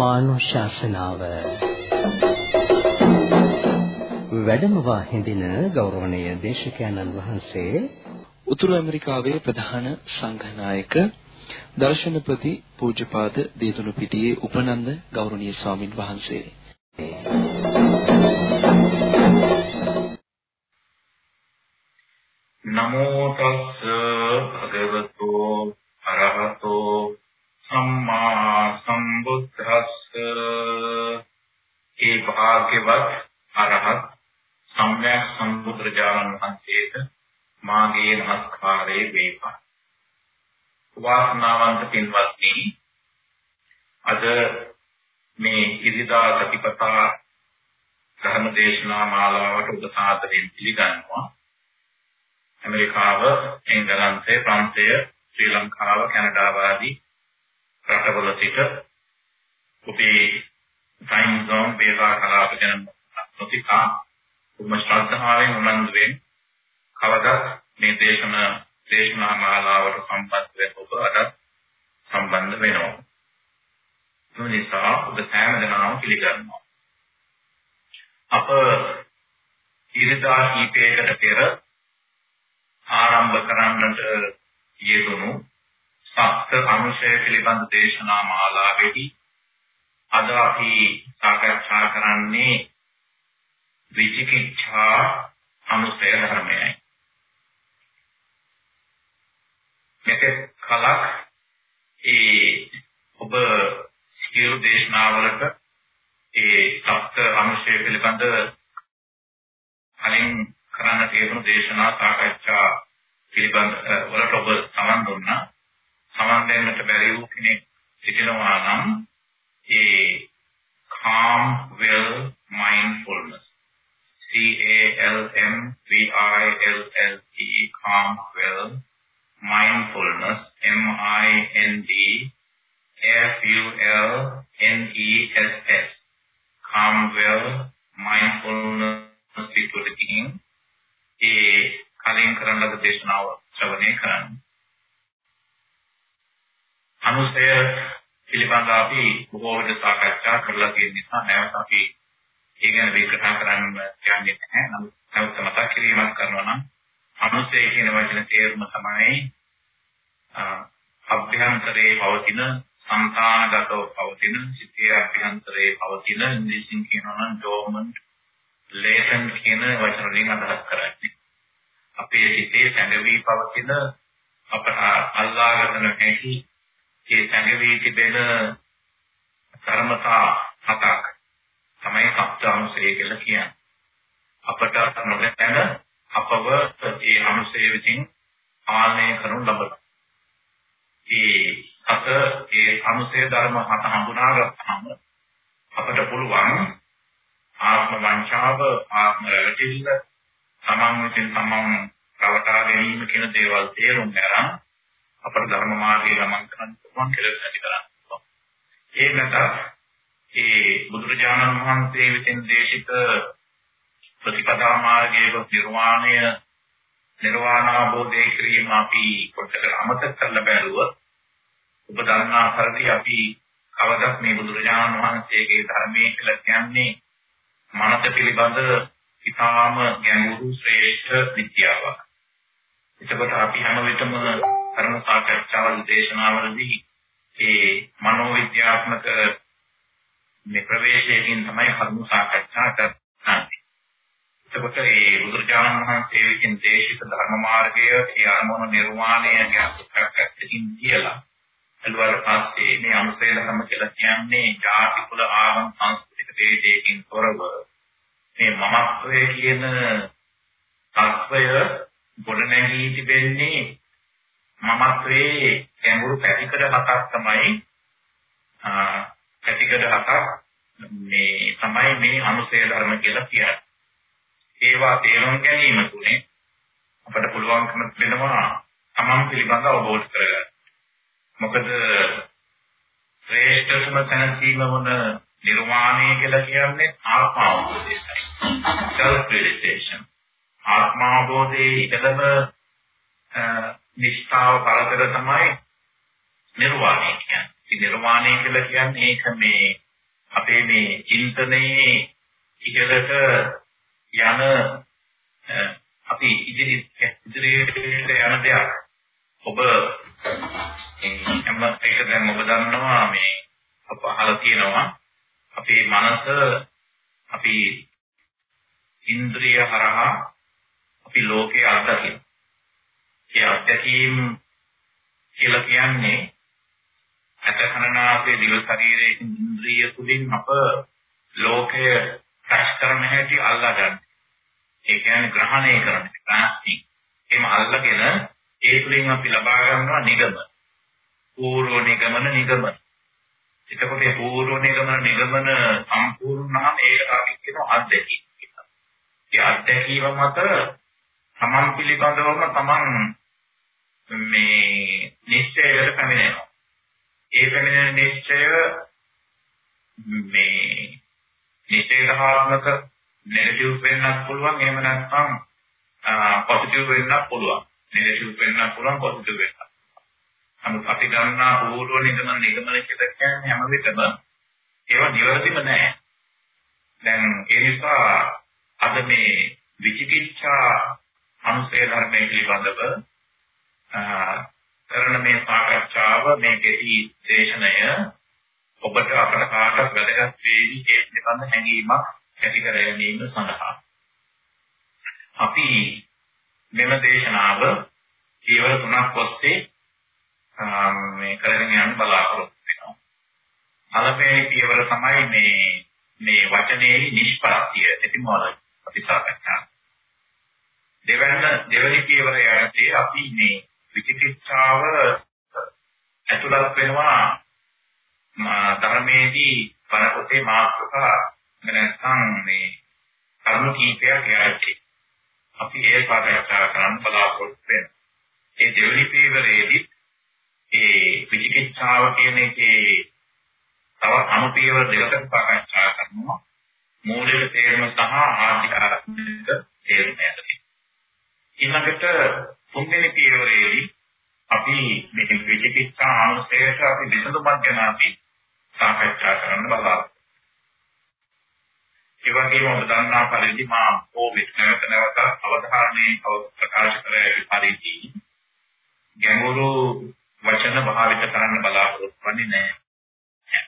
ධර්මානුශාසනාව. වැඩමවා හිඳින ගෞරවනීය දේශකයන්න් වහන්සේ උතුරු ඇමරිකාවේ ප්‍රධාන සංඝනායක දර්ශනපති පූජ්‍යපාද දේතුණු පිටියේ උපනන්ද ගෞරවනීය ස්වාමින් වහන්සේ. නමෝ තස්ස භගවතෝ අරහතෝ සම්මා සම්බුද්දස්ස ඒ භාග්‍යවත් අරහත් සම්්‍යක් සම්බුදුරජාණන් වහන්සේට මාගේ නමස්කාරය වේවා. වාසනාවන්ත පින්වත්නි අද මේ ඉරිදා සතිපතා ධර්ම දේශනා මාලාවට උදසාදයෙන් පිළිගන්නවා. ඇමරිකාව, එංගලන්තය, ප්‍රංශය, ශ්‍රී ලංකාව, කැනඩාව ආදී රටවල සිට ඔබේ ටයිම් සෝන් වේවා කලාප ගැන නොසිතා උම ශ්‍රද්ධාවෙන් උනන්දුවෙන් කවදත් මේ දේශන දේශනා මාලාවට සම්බන්ධ වෙන ඔබ අද සම්බන්ධ වෙනවා. ඒ නිසා ඔබ සෑම දෙනාම පිළිගන්නවා. අප ඉරිදා කීපයකට පෙර ආරම්භ කරන්නට යෙදුණු සත්‍ය අනුශය පිළිබඳ දේශනා මාලාවේදී අද අපි සාකච්ඡා කරන්නේ විචිකිච්ඡා අනුශය ධර්මයයි. මෙතෙක් කලක් ඒ ඔබ සියලු දේශනාවලට ඒ සත්‍ය අනුශය පිළිබඳ කලින් කරන්න තියෙන දේශනා සාකච්ඡා පිළිබඳ වලට ඔබ සමන් දුන්නා. සමන් දෙන්නට බැරි වූ කෙනෙක් සිටිනවා නම් ඒ calm will mindfulness. C A L M V I L L E calm will mindfulness. M I N D F U L N E S S. Calm will mindfulness. පිටුලකින් ඒ කලින් කරන ලද දේශනාව ශ්‍රවණය කරන්න. අනුසය පිළිබඳව අපි බොහෝ විට සාකච්ඡා කරලා තියෙන නිසා නැවත අපි ඒ ගැන විග්‍රහ කරන්න යන්නේ නැහැ. නමුත් නැවත මතක් කිරීමක් කරනවා නම් අනුසය කියන වචන තේරුම තමයි අභ්‍යන්තරයේ පවතින සංතානගතව පවතින සිතේ අභ්‍යන්තරයේ පවතින ඉංග්‍රීසියෙන් කියනවා නම් dormant latent කියන වචන වලින් අදහස් කරන්නේ. අපේ සිතේ සැඟවි පවතින අපට අල්ලාගත නොහැකි ඒ සැඟවි තිබෙන ධර්මතා හතක් තමයි සත්‍යාංශය කියලා කියන්නේ. අපට නොදැන අපව ඒ අංශය විසින් පාලනය කරනු ලබන. ඒ අත ඒ අංශය ධර්ම හත හඳුනා ගත්තාම අපට පුළුවන් ආත්ම වංචාව ආත්ම රැවටිල්ල තමන් විසින් තමන් රවටා ගැනීම කියන දේවල් තේරුම් ගන්න අපට ධර්ම මාර්ගයේ ගමන් කරන්න පුළුවන් කෙලෙස් ඇති කරන්න පුළුවන්. ඒ නැත ඒ බුදුරජාණන් වහන්සේ විසින් දේශිත ප්‍රතිපදා මාර්ගයේ නිර්වාණය නිර්වාණ අවබෝධය කිරීම අපි පොඩ්ඩක් අමතක කරලා බැලුවොත් ඔබ දන්නා පරිදි අපි කවදත් මේ බුදුරජාණන් වහන්සේගේ ධර්මයේ කියලා කියන්නේ මනස පිළිබඳ ඉතාම ගැඹුරු ශ්‍රේෂ්ඨ විද්‍යාවක්. එතකොට අපි හැම විටම කරන සාකච්ඡාවල දේශනාවලදී ඒ මනෝවිද්‍යාත්මක මේ ප්‍රවේශයෙන් තමයි කරුණු සාකච්ඡා කරන්නේ. එතකොට මේ බුදුරජාණන් වහන්සේ විසින් දේශිත ධර්ම මාර්ගය ඒ අරමුණු නිර්වාණය ගැටුක්කකින් කියලා. ඊළඟට පස්සේ මේ අනුසය ධර්ම කියලා කියන්නේ ජාති කුල ආගම් සංස්කෘතික දේශයකින් තොරව මේ මමත්වය කියන තත්වය ගොඩනැගී තිබෙන්නේ මමත්වයේ ගැඹුරු පැතිකඩ හතක් තමයි පැතිකඩ හතක් මේ තමයි මේ අනුසය ධර්ම කියලා කියන්නේ. ඒවා තේරුම් ගැනීම තුනේ අපට පුළුවන්කම වෙනවා තමන් පිළිබඳව අවබෝධ කරගන්න. මොකද ශ්‍රේෂ්ඨතම සැනසීම වන නිර්වාණය කියලා කියන්නේ ආත්මාවබෝධයයි. self realization. ආත්මාවබෝධයේ ඉඩම නිෂ්ඨාව පළතර තමයි නිර්වාණය කියන්නේ. ඉතින් නිර්වාණය කියලා කියන්නේ ඒක මේ අපේ මේ චින්තනයේ ඉහළට යන අපි ඉදිරි ඉදිරියට යන දෙයක් ඔබ හැම එක දැන් ඔබ දන්නවා මේ අප අහලා තියෙනවා අපේ මනස අපි ඉන්ද්‍රිය හරහා අපි ලෝකේ අත්දකින. ඒ අත්දැකීම් කියලා කියන්නේ අතකරනාසේ දිව ශරීරයේ ඉන්ද්‍රිය තුලින් අප ලෝකය ටච් කරන හැටි අල්ලා ගන්න. ඒ කියන්නේ ග්‍රහණය කරන ග්‍රාස්පින්. එහෙම අල්ලගෙන ඒ තුලින් අපි ලබා ගන්නවා නිගම. පූර්ව නිගමන නිගමන. එතකොට මේ පූර්ව නිගමන නිගමන සම්පූර්ණ නම් ඒකට අපි කියනවා අත්දැකීම කියලා. ඒ අත්දැකීම මත තමන් පිළිබඳවම තමන් මේ නිශ්චයකට පැමිණෙනවා. ඒ පැමිණෙන නිශ්චය මේ නිශ්චයතාත්මක නෙගටිව් වෙන්නත් පුළුවන් එහෙම නැත්නම් පොසිටිව් වෙන්නත් පුළුවන්. නෙගටිව් වෙන්නත් පුළුවන් පොසිටිව් වෙන්නත්. නමුත් අපි ගන්නා පූර්ව නිගමන නිගමන කියලා කියන්නේ හැම විටම ඒවා නිවැරදිම නැහැ. දැන් ඒ නිසා අද මේ විචිකිච්ඡා අනුසය ධර්මයේ පිළිබඳව කරන මේ සාකච්ඡාව මේ කෙටි දේශනය ඔබට අපට කාටත් වැදගත් වේවි ඒ පිළිබඳ හැඟීමක් ඇති කර ගැනීම සඳහා අපි මෙම දේශනාව පියවර තුනක් ඔස්සේ මේ කරගෙන යන්න බලාපොරොත්තු වෙනවා. පළවෙනි පියවර තමයි මේ මේ වචනේ නිෂ්පත්තිය එටිමොලොජි අපි සාකච්ඡා. දෙවන දෙවනි පියවර යටතේ අපි මේ විචිකිච්ඡාව ඇතුළත් වෙනවා ධර්මයේදී බණ පොතේ මාතෘකා නැත්නම් මේ කරුණු කීපයක් යටතේ අපි ඒ සාකච්ඡා කරන්න බලාපොරොත්තු වෙනවා. ඒ දෙවනි පියවරේදී ඒ විචිකිච්ඡාව කියන එකේ තව අනුපියවර දෙකකට සාකච්ඡා කරනවා. මූලික තේරුම සහ ආධ්‍යාත්මික තේරුම යටතේ. ඊළඟට තුන්වෙනි පියවරේදී අපි මේ විචිකිච්ඡා අනුසයට අපි විසඳුමක් ගැන අපි සාකච්ඡා කරන්න බලාපොරොත්තු ඒ වගේම ඔබ දන්නා පරිදි මා කොවිඩ් නැවත නැවත අවධානයේ ප්‍රකාශ කර ඇති පරිදි ගැඹුරු වචන භාවිත කරන්න බලාපොරොත්තු වෙන්නේ නැහැ.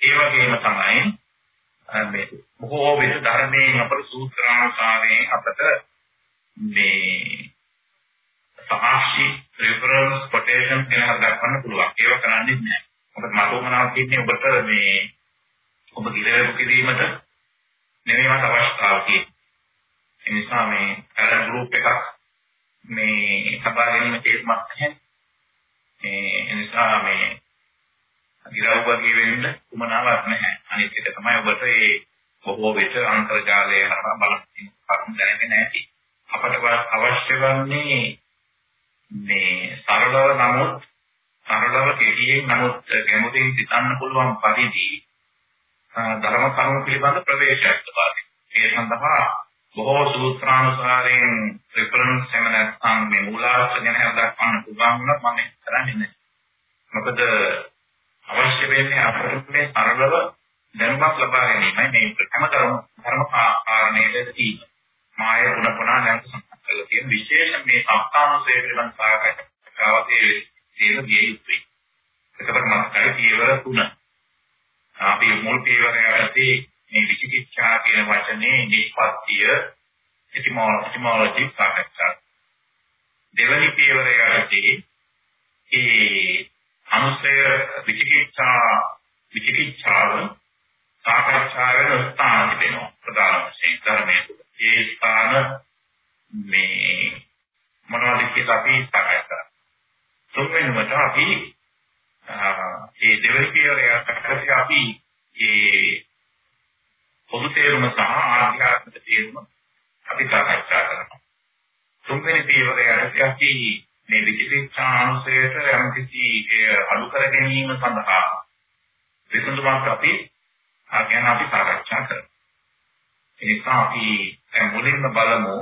ඒ වගේම තමයි මේ බොහෝ විට ධර්මයේ අපර සූත්‍රානුසාරයෙන් අපට මේ සාක්ෂි රෙෆරන්ස් කොටේෂන්ස් ගැන දක්වන්න පුළුවන්. ඒක කරන්නේ නැහැ. මොකද මට උමනාවක් තියන්නේ ඔබට මේ ඔබ ගිරවපු කිරීමට නෙමෙයි මට අවශ්‍යතාව තියෙන්නේ. ඒ නිසා මේ අර ගෲප් එකක් මේ සබා ගැනීම තේරුමක් නැහැ. මේ නිසා මේ ගිරව් වගේ වෙන්න උමනාවක් නැහැ. අනිත් එක තමයි ඔබට ඒ බොහෝ විට අන්තර්ජාලය හරහා බලන්න කරුණු දැනෙන්නේ නැති. අපට අවශ්‍ය වන්නේ මේ සරලව නමුත් සරලව කෙටියෙන් නමුත් ගැඹුරින් සිතන්න පුළුවන් පරිදි ධර්ම කරුණු පිළිබඳ ප්‍රවේශයක් ලබා ඒ සඳහා බොහෝ සූත්‍රානුසාරයෙන් රෙෆරන්ස් එහෙම නැත්නම් මේ මූලාශ්‍ර ගැන හදාගන්න පුළුවන් වුණත් මම කරන්නේ නැහැ. මොකද අවශ්‍ය වෙන්නේ අපිට මේ සරලව දැනුමක් ලබා ගැනීමයි මේ හැම ධර්ම ධර්ම කාරණේදී මාය ගුණ පුණා නැත් සම්පූර්ණ තියෙන විශේෂ මේ සත්‍යානුසය පිළිබඳ සාකච්ඡාවදී තියෙන විය යුතුයි. එතකොට මම පියවර තුන. අපි මුල් පියවර යටතේ මේ විචිකිච්ඡා කියන වචනේ නිෂ්පත්තිය එටිමොලොජි සාකච්ඡා. දෙවැනි පියවර යටතේ ඒ අනුසය විචිකිච්ඡා විචිකිච්ඡාව සාකච්ඡා වෙන ස්ථාන දෙනවා ප්‍රධාන වශයෙන් ධර්මයේ. ඒ ස්ථාන මේ මොනවද කියලා අපි සාකච්ඡා කරා. තුන්වෙනිවට අපි ඒ දෙවැනි පියවරයට අපි ඒ පොදු තේරුම සහ ආධ්‍යාත්මික තේරුම අපි සාකච්ඡා කරනවා. තුන්වෙනි පියවරයට අපි මේ විචිකිච්ඡාංශයට යම්කිසි අඩු කර ගැනීම සඳහා විසඳුමක් අපි ගැන අපි සාකච්ඡා කරනවා. ඒ නිසා අපි මුලින්ම බලමු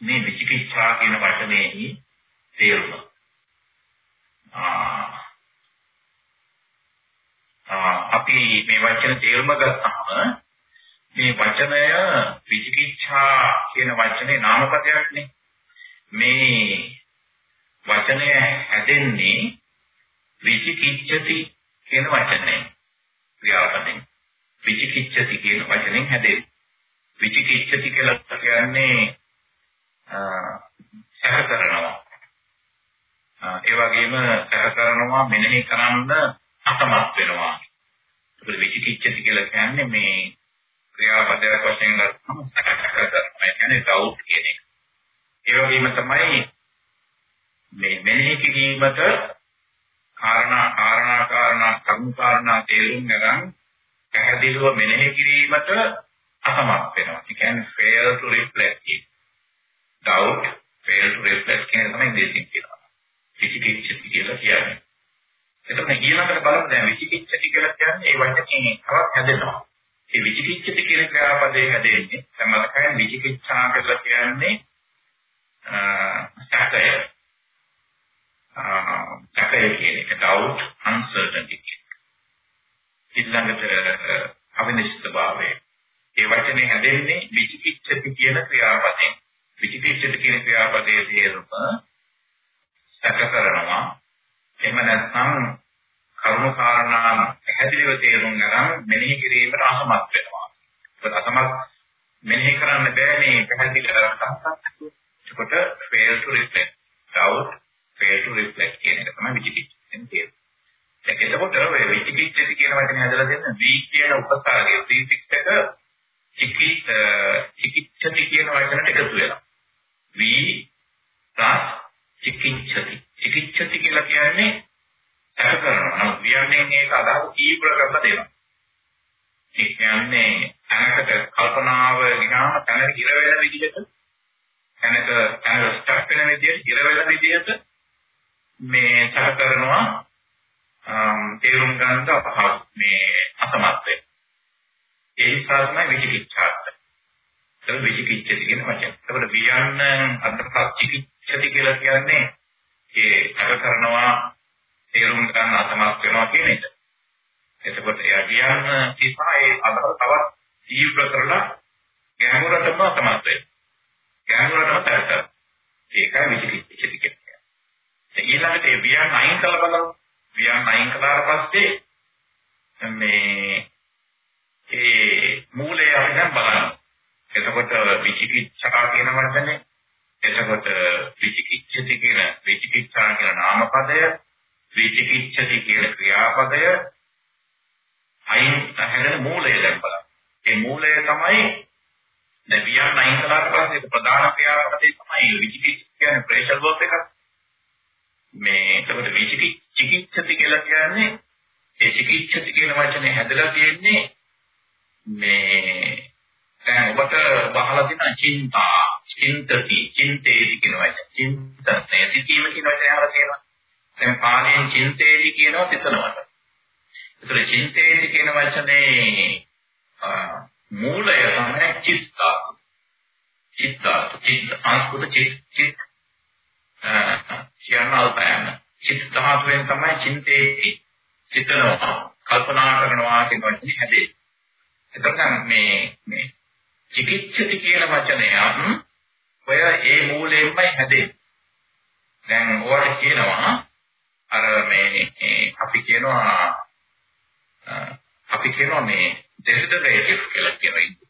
මේ විචිකිච්ඡා කියන වචනේහි තේරුම. අපි මේ වචන තේරුම ගත්තාම මේ වචනය විචිකිච්ඡා කියන වචනේ නාමපදයක්නේ. මේ වචනය හැදෙන්නේ විචිකිච්ඡති කියන වචනේ. ක්‍රියාපදයෙන්. විචිකිච්ඡති කියන වචනෙන් හැදෙන්නේ. විචිකිච්ඡති කියලා කියන්නේ සැක කරනවා. ඒ වගේම සැක කරනවා මෙනෙහි කරන්න අසමත් වෙනවා. ඒක විචිකිච්ඡති කියලා කියන්නේ මේ ක්‍රියාපදයක් වශයෙන් ගත්තම සැක කරනවා. ඒ කියන්නේ doubt කියන එක. ඒ වගේම තමයි මේ මෙනෙහි කිරීමට කාරණා කාරණා කාරණා කරුණු කාරණා තේරුම් ගන්න පැහැදිලිව මෙනෙහි කිරීමට අසමත් වෙනවා. ඒ කියන්නේ fail to reflect it. Doubt fail to reflect කියන තමයි දේශින් කියනවා. විචිකිච්ඡති කියලා කියන්නේ. එතකොට ඊළඟට බලමු දැන් විචිකිච්ඡති කියලා කියන්නේ ඒ වචනේ තවත් හැදෙනවා. ඒ විචිකිච්ඡති කියන ක්‍රියාපදේ හැදෙන්නේ දැන් මතකයි විචිකිච්ඡා කියලා කියන්නේ සැකය. සැකය කියන එක doubt uncertainty. ඊළඟට අවිනිශ්චිතභාවය. ඒ වචනේ හැදෙන්නේ විචිකිච්ඡති කියන ක්‍රියාපදයෙන්. විචිකිච්ඡති කියන ක්‍රියාපදයේ තේරුම සැක කරනවා. එහෙම නැත්නම් කරුණු කාරණා පැහැදිලිව තේරුම් ගන්න මෙනෙහි කිරීමට අසමත් වෙනවා. ඒක අසමත් මෙනෙහි කරන්න බෑ මේ පැහැදිලි කරගන්නත්. ඒකට fail to reflect, doubt, fail to reflect කියන එක තමයි විචිකිච්ඡෙන් කියන්නේ. දැන් එතකොට ඔය විචිකිච්ඡති කියන වචනේ හදලා දෙන්න V කියන උපසර්ගයේ prefix එක චිකිත් චිකිච්ඡති කියන වචනට එකතු වෙනවා. V plus චිකිච්ඡති. චිකිච්ඡති කියලා කියන්නේ සැක කරනවා. නමුත් කියන්නේ මේක අදහස තීව්‍ර කරලා දෙනවා. ඒ කියන්නේ තැනකට කල්පනාව ගියාම තැන ඉර වෙන විදිහට තැනක තැනක ස්ටක් වෙන විදිහට ඉර වෙන විදිහට මේ සැක කරනවා තේරුම් ගන්න අපහසු මේ අසමත් වෙන. ඒ නිසා තමයි විචිකිච්ඡාත්. ඒක විචිකිච්ඡති කියන වචන. ඒකට වියන්න අර්ථකථ චිකිච්ඡති කියලා කියන්නේ ඒ සැක කරනවා තේරුම් ගන්න අසමත් වෙනවා කියන එක. එතකොට එයා කියන්න නිසා ඒ අදහස තවත් තීව්‍ර කරලා ගැඹුරටම අසමත් වෙනවා. ගැඹුරටම සැකසර. ඒකයි විචිකිච්ඡති කියන්නේ. ඊළඟට ඒ වියන් අයින් කළ බලමු. වියන් අයින් කළාට පස්සේ මේ ඒ මූලය අපි දැන් බලනවා. එතකොට විචිකිච්ඡා කියන වචනේ එතකොට විචිකිච්ඡති කියන විචිකිච්ඡා කියන නාමපදය විචිකිච්ඡති කියන ක්‍රියාපදය අයින් හැදෙන මූලය දැන් බලන්න. ඒ මූලය තමයි දැන් වියන් අයින් කළාට පස්සේ ඒක ප්‍රධාන ක්‍රියාපදේ තමයි විචිකිච්ඡ කියන්නේ ප්‍රේෂර් වර්ක් එකක්. මේ එතකොට විචිකිච්ඡති කියලා කියන්නේ ඒ චිකිච්ඡති කියන වචනේ හැදලා තියෙන්නේ මේ දැන් ඔබට බහලා තියෙන චින්තා, චින්තති, චින්තේති කියන වචන. චින්තනය සිටීම කියන වචනේ අහලා තියෙනවා. දැන් පාලියෙන් චින්තේති කියනවා සිතනවට. ඒතර චින්තේති කියන වචනේ මූලය තමයි චිත්තා. චිත්තා, චිත්ත, සංස්කෘත චිත්, චිත් කියන අල්පයන්. චිත්ත ධාතුවෙන් තමයි චින්තේති සිතනවා, කල්පනා කරනවා කියන වචනේ හැදෙන්නේ. එතකොට මේ මේ චිකිච්ඡති කියන වචනයත් ඔය ඒ මූලයෙන්මයි හැදෙන්නේ. දැන් ඔයාලට කියනවා අර මේ අපි කියනවා අපි කියනවා මේ desiderative කියලා කියනවා.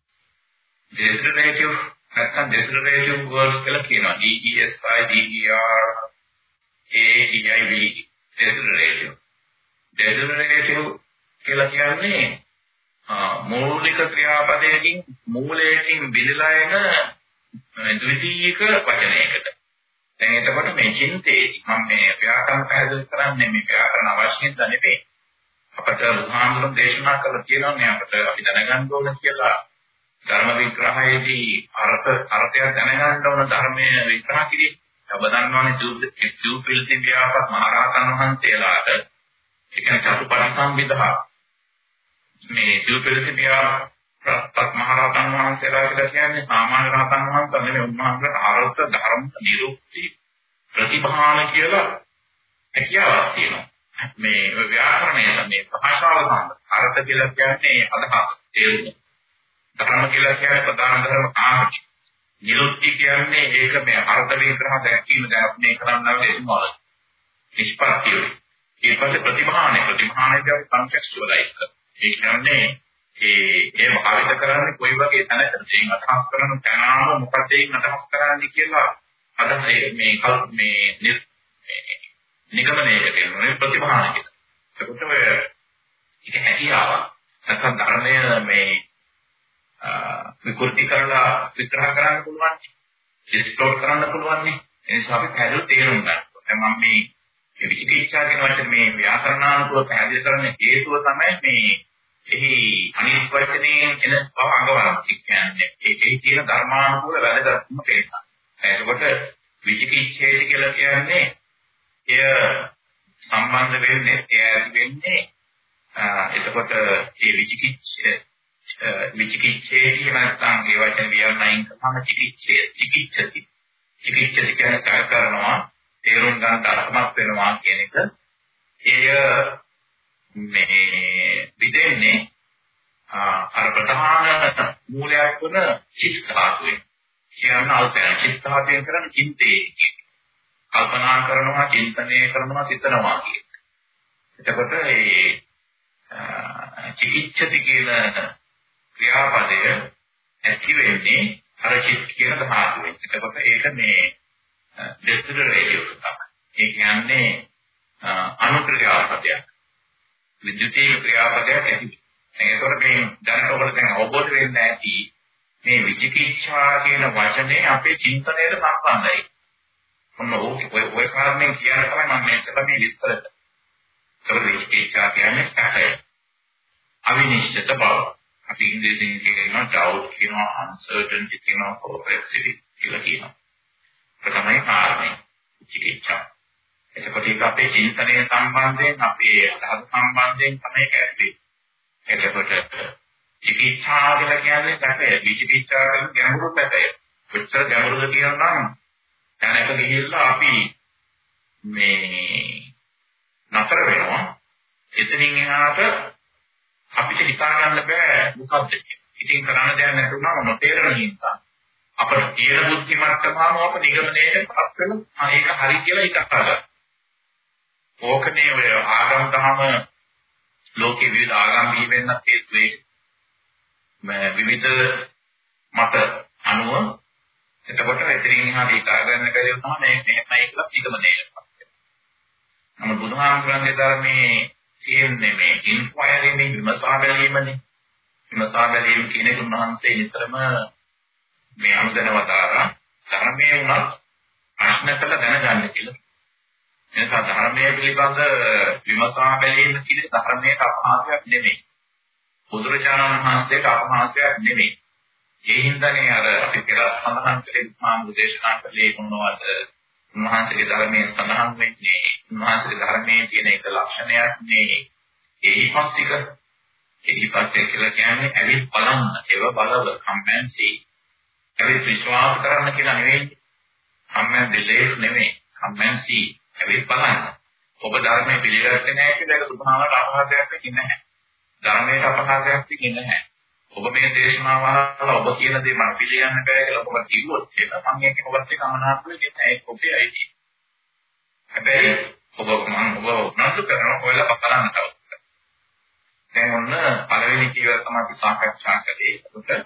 desiderative නැත්නම් desiderative words කියලා කියනවා. D E S I D E R A E I V desiderative. desiderative කියලා කියන්නේ මූලික ක්‍රියාපදයකින් මූලයකින් බෙදලා එන ද්විතීයික වචනයකට. දැන් එතකොට මේ චින්තේ මම මේ ව්‍යාකරණ පැහැදිලි කරන්නේ මේ ව්‍යාකරණ අවශ්‍යද නෙවෙයි. අපට බුදුහාමුදුරුවෝ දේශනා කරලා තියෙනවා මේ අපට අපි දැනගන්න ඕන කියලා ධර්ම විග්‍රහයේදී අර්ථ අර්ථය දැනගන්න ඕන ධර්මයේ විග්‍රහ කිරීම. ඔබ දන්නවනේ සූපිල්ති ව්‍යාපක් මහරහතන් වහන්සේලාට ඒ කියන්නේ චතුපට සම්විදහා මේ සිව්පෙළසිටියා රත්පත් මහරහතන් වහන්සේලා කියලා කියන්නේ සාමාන්‍ය රහතන් වහන්සේ නෙමෙයි උන්වහන්සේට අර්ථ ධර්ම නිරුක්ති ප්‍රතිභාන කියලා හැකියාවක් තියෙනවා. මේ ව්‍යාකරණය මේ භාෂාව සම්බන්ධ අර්ථ කියලා කියන්නේ අදහස් තේරුම. ධර්ම කියලා කියන්නේ ප්‍රධාන ධර්ම කාමයි. නිරුක්ති කියන්නේ ඒක මේ අර්ථ විග්‍රහ දැක්වීම දැන් මේ කරන්නව එතුමාල. නිෂ්පත්තිය. ඊපස්සේ ප්‍රතිභානේ ප්‍රතිභානේ කියන්නේ කන්ටෙක්ස්චුවලයිස් කර. ඒ කියන්නේ ඒ ඒ භාවිත කරන්නේ කොයි වගේ තැනකද ඒ අදහස් කරන තැනම මොකද ඒ අදහස් කරන්නේ කියලා අද මේ මේ නිගමනයකට එන්නේ ප්‍රතිභානයකට. ඒකට ඔය ඒක හැකියාව නැත්නම් ධර්මය මේ විකෘති කරලා විග්‍රහ කරන්න පුළුවන්. ඩිස්ටෝර් කරන්න පුළුවන් නේ. ඒ නිසා අපි පැහැදිලිව තේරුම් ගන්න ඕනේ. දැන් මම මේ විචිකිච්ඡා කියන වචනේ මේ ව්‍යාකරණානුකූල පැහැදිලි කරන්න හේතුව තමයි මේ එහි අනිත් වචනේ එන බව අඟවරක් කියන්නේ. ඒකේ තියෙන ධර්මානුකූල වැදගත්කම තේරෙනවා. එතකොට විචිකිච්ඡේති කියලා කියන්නේ එය සම්බන්ධ වෙන්නේ එය ඇති වෙන්නේ එතකොට මේ විචිකිච්ඡ විචිකිච්ඡේති නැත්නම් ඒ වචන වියර්ණයින් කරන චිකිච්ඡේ චිකිච්ඡති චිකිච්ඡති කියන්නේ සාර කරනවා තේරුම් ගන්න අර්ථමත් වෙනවා කියන එක එය මේ විදෙන්නේ අර ප්‍රධාන මූලයක් වන චිත්ත ධාතුවේ කියන අල්පයන් චිත්ත ධාතුවෙන් කරන චින්තේ කල්පනා කරනවා චින්තනය කරනවා සිතනවා කියන. එතකොට මේ චිකිච්ඡති කියන ක්‍රියාපදය ඇති වෙන්නේ අර චිත්ත කියන ධාතුවෙන්. එතකොට ඒක මේ ඩෙස්ටිනේටිව් තමයි. ඒ කියන්නේ අනුක්‍රියාපදයක්. විද්‍යුතීය ක්‍රියාපදයක් ඇති. ඒකවල මේ දැනට ඔබට දැන් අවබෝධ වෙන්න ඇති මේ විචිකිච්ඡා කියන වචනේ අපේ චින්තනයට සම්බන්ධයි. ඔන්න ඔය ඔය කාරණේ කියන තමයි මම මේක තමයි විස්තරට. ඒක විචිකිච්ඡා කියන්නේ සැකය. අවිනිශ්චිත බව. අපි ඉංග්‍රීසියෙන් කියනවා doubt කියනවා uncertainty කියනවා perplexity කියලා කියනවා. ඒක තමයි කාරණේ. විචිකිච්ඡා. එතකොට ඒක අපේ චින්තනය සම්බන්ධයෙන් අපේ අදහස් සම්බන්ධයෙන් තමයි කැටේ. එතකොට චිකිත්සා කියලා කියන්නේ සැපය. විචිකිච්ඡා කියන්නේ ගැඹුරු සැපය. කොච්චර ගැඹුරුද කියනවා තැනක ගිහිල්ලා අපි මේ නතර වෙනවා. එතනින් එහාට අපිට හිතා ගන්න බෑ මොකද්ද ඉතින් කරන්න දෙයක් නැතුනම නොතේරෙන නිසා අපිට තියෙන බුද්ධි මට්ටමම අප නිගමනයේ පත් වෙන ඒක හරි කියලා හිතා ගන්නවා. ඕකනේ ඔය ආගම් දහම ලෝකේ විවිධ ආගම් බිහි වෙන්නත් හේතු මේ විවිධ මත අනුව එතකොට එතනින් එහාට හිතා ගන්න බැරි වුණා මේ මේකයි කියලා පිටමනේට. නමුත් බුදුහාමුදුරන්ගේ ධර්මයේ තියෙන්නේ මේ ඉන්ක්වයරි මේ විමසා බැලීමනේ. විමසා බැලීම කියන එක උන්වහන්සේ නිතරම මේ අනුදැනවතාරා ධර්මයේ උනත් ප්‍රශ්න කළ දැනගන්න කියලා. එනිසා ධර්මයේ පිළිබඳ විමසා බැලීම කියන ධර්මයේ අපහාසයක් නෙමෙයි. බුදුරජාණන් වහන්සේට අපහාසයක් නෙමෙයි. ඒ හින්දානේ අර අපි කියලා සඳහන් කළේ මාමු දේශනා කළේ මොනවද? උන්වහන්සේගේ ධර්මයේ සඳහන් වෙන්නේ උන්වහන්සේගේ ධර්මයේ තියෙන එක ලක්ෂණයක් නේ. එහිපස්තික එහිපස්තික කියලා කියන්නේ ඇවිත් බලන්න, ඒව බලව කම්පැන්සි. ඇවිත් විශ්වාස කරන්න කියලා නෙවෙයි. කම්පැන් දෙලේස් නෙවෙයි. කම්පැන්සි ඇවිත් බලන්න. ඔබ ධර්මයේ පිළිගත්තේ නැහැ කියලා ඒක සුභාවට අපහාසයක් වෙන්නේ නැහැ. ධර්මයට අපහාසයක් වෙන්නේ නැහැ. ඔබ මේ දේශනාව අහලා ඔබ කියන දේ මම පිළිගන්න බෑ කියලා ඔබ කිව්වොත් එහෙම මම ඒක ඔබත් එක්ක අමනාප වෙන්නේ නැහැ. ඒක ඔබේ අයිති. හැබැයි ඔබ මම ඔබ උනන්දු කරනවා ඔයාලා බලන්න තවද. දැන් ඔන්න පළවෙනි කීවර තමයි සාකච්ඡා කළේ.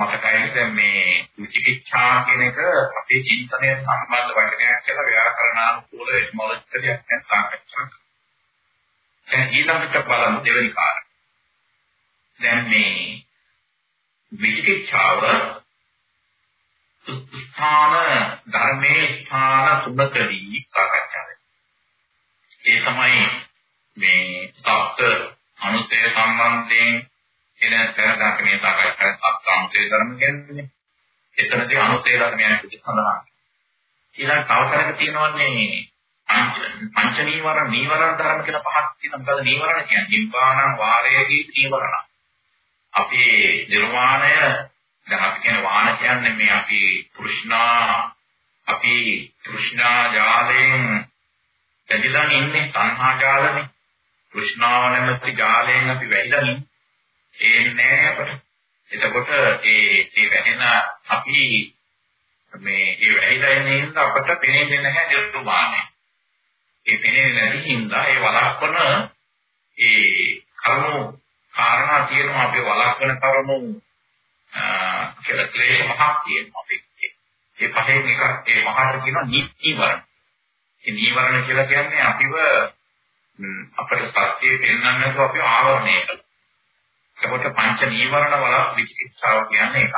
ඒකට මතකයි දැන් මේ විචිකිච්ඡා කියන එක අපේ චින්තනය සම්බන්ධ වචනයක් කියලා ව්‍යාකරණානුකූල එටිමොලොජිකල් එකෙන් සාකච්ඡා කරනවා. දැන් ඊළඟට බලමු දෙවෙනි කාරණා. දැන් මේ විචිකිච්ඡාව ස්ථාන ධර්මයේ ස්ථාන තුනකදී සාකච්ඡා වෙනවා. ඒ තමයි මේ සත්‍ය අනුසය සම්බන්ධයෙන් එන තැන අපි මේ සාකච්ඡා අත්‍යන්තයේ ධර්ම කියන්නේ. එතනදී අනුසේ ධර්මයන් පිට සඳහන්. ඊළඟ තව තැනක තියෙනවන්නේ පංච නීවරණ නීවරණ ධර්ම කියලා පහක් තියෙනවා. මොකද නීවරණ කියන්නේ නිබ්බාන වාරයේදී නීවරණ. අපි නිර්වාණය දැන් අපි කියන වාන කියන්නේ මේ අපි තෘෂ්ණා අපි තෘෂ්ණා ජාලයෙන් ඇදිලා ඉන්නේ සංහා ජාලනේ. કૃષ્ණාව නැමැති ජාලයෙන් අපි වැහිලා ඉන්නේ. ඒ නෑ අපට. එතකොට ඒ ඒ වැහෙන අපි මේ ඒ වැහිලා ඉන්නේ හින්දා අපට පෙනෙන්නේ නැහැ නිර්මාණය. ඒ පෙනෙන්නේ නැති හින්දා ඒ වළක්වන ඒ කරුණු කාරණා තියෙනවා අපි වළක්වන කරුණු කියලා ක්ලේශ මහක් තියෙනවා අපි. ඒ පහෙන් එකක් ඒ මහාට කියනවා නීතිවරණ. ඒ නීවරණ කියලා කියන්නේ අපිව අපේ සත්‍යය පෙන්වන්න නැතුව අපි ආවරණය කරනවා. එතකොට පංච නීවරණ වල විචිකිච්ඡාව කියන්නේ එකක්.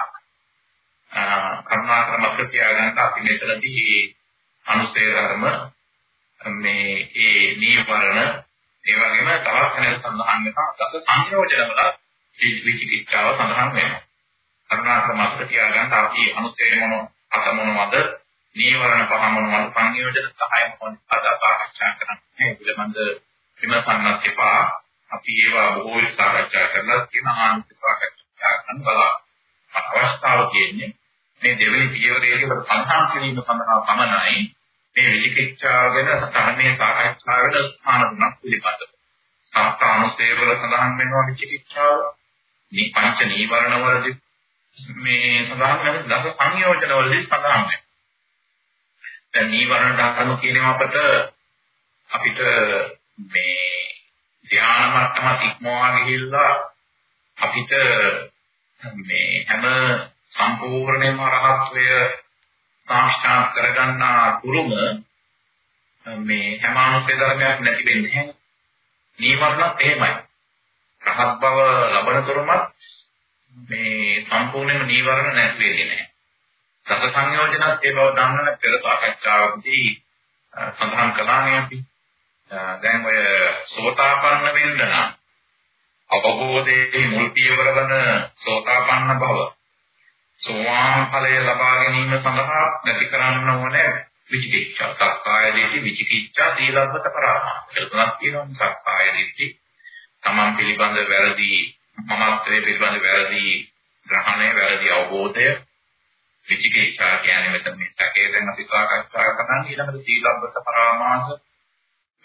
කරුණාකර මතක තියාගන්න අපි මෙතනදී අනුසය ධර්ම මේ ඒ නීවරණ ඒ වගේම තවත් කෙනෙක් සඳහන් වෙනවා දස සංයෝජන වල විචිකිච්ඡාව සඳහන් වෙනවා. කරුණාකර මතක තියාගන්න අපි අනුසය මොන අත මොනවද නීවරණ පහ මොනවද සංයෝජන සහය මොනවද අද සාකච්ඡා කරන්නේ පිළිබඳ විමසන්නත් එපා. අපි ඒවා බොහෝ විට සාකච්ඡා කරලා තියෙන ආන්ත සාකච්ඡා කරන බලා අවස්ථාව කියන්නේ මේ දෙවෙනි පියවරේදී අපට සංහාන් කිරීම සඳහා පමණයි මේ විචිකිච්ඡාව ගැන සාමාන්‍ය සාකච්ඡා වෙන ස්ථාන තුනක් පිළිබඳව. සත්‍යානුසේව වල සඳහන් වෙනවා විචිකිච්ඡාව. මේ පංච නීවරණ වලදී මේ සඳහන් වෙන දස සංයෝජන වලදී සඳහන් වෙනවා. දැන් නීවරණ ධර්ම කියනවා අපට අපිට මේ ධ්‍යාන මට්ටම ඉක්මවා ගිහිල්ලා අපිට මේ හැම සම්පූර්ණයෙන්ම රහත්වය සාක්ෂාත් කරගන්න තුරුම මේ හැම අනුසය ධර්මයක් නැති වෙන්නේ නැහැ. නීවරණත් එහෙමයි. රහත් බව ලබන තුරුමත් මේ සම්පූර්ණයෙන්ම නීවරණ නැති වෙන්නේ නැහැ. සත සංයෝජනත් ඒ බව දන්නන පෙර සාකච්ඡාවකදී සඳහන් කළානේ අපි. දැන් ඔය සෝතාපන්න වෙන්න නම් අවබෝධයේ මුල් පියවර වන සෝතාපන්න බව සෝවාන් ඵලය ලබා ගැනීම සඳහා නැති කරන්න ඕනේ විචිකිච්ඡා. සක්කාය දිට්ඨි විචිකිච්ඡා සීලබ්බත පරාමාස කියලා තුනක් තියෙනවා සක්කාය දිට්ඨි. තමන් පිළිබඳ වැරදි මමත්වයේ පිළිබඳ වැරදි ග්‍රහණය වැරදි අවබෝධය විචිකිච්ඡා කියන්නේ මෙතන මේ සැකේ දැන් අපි සාකච්ඡා කරනවා ඊළඟට සීලබ්බත පරාමාස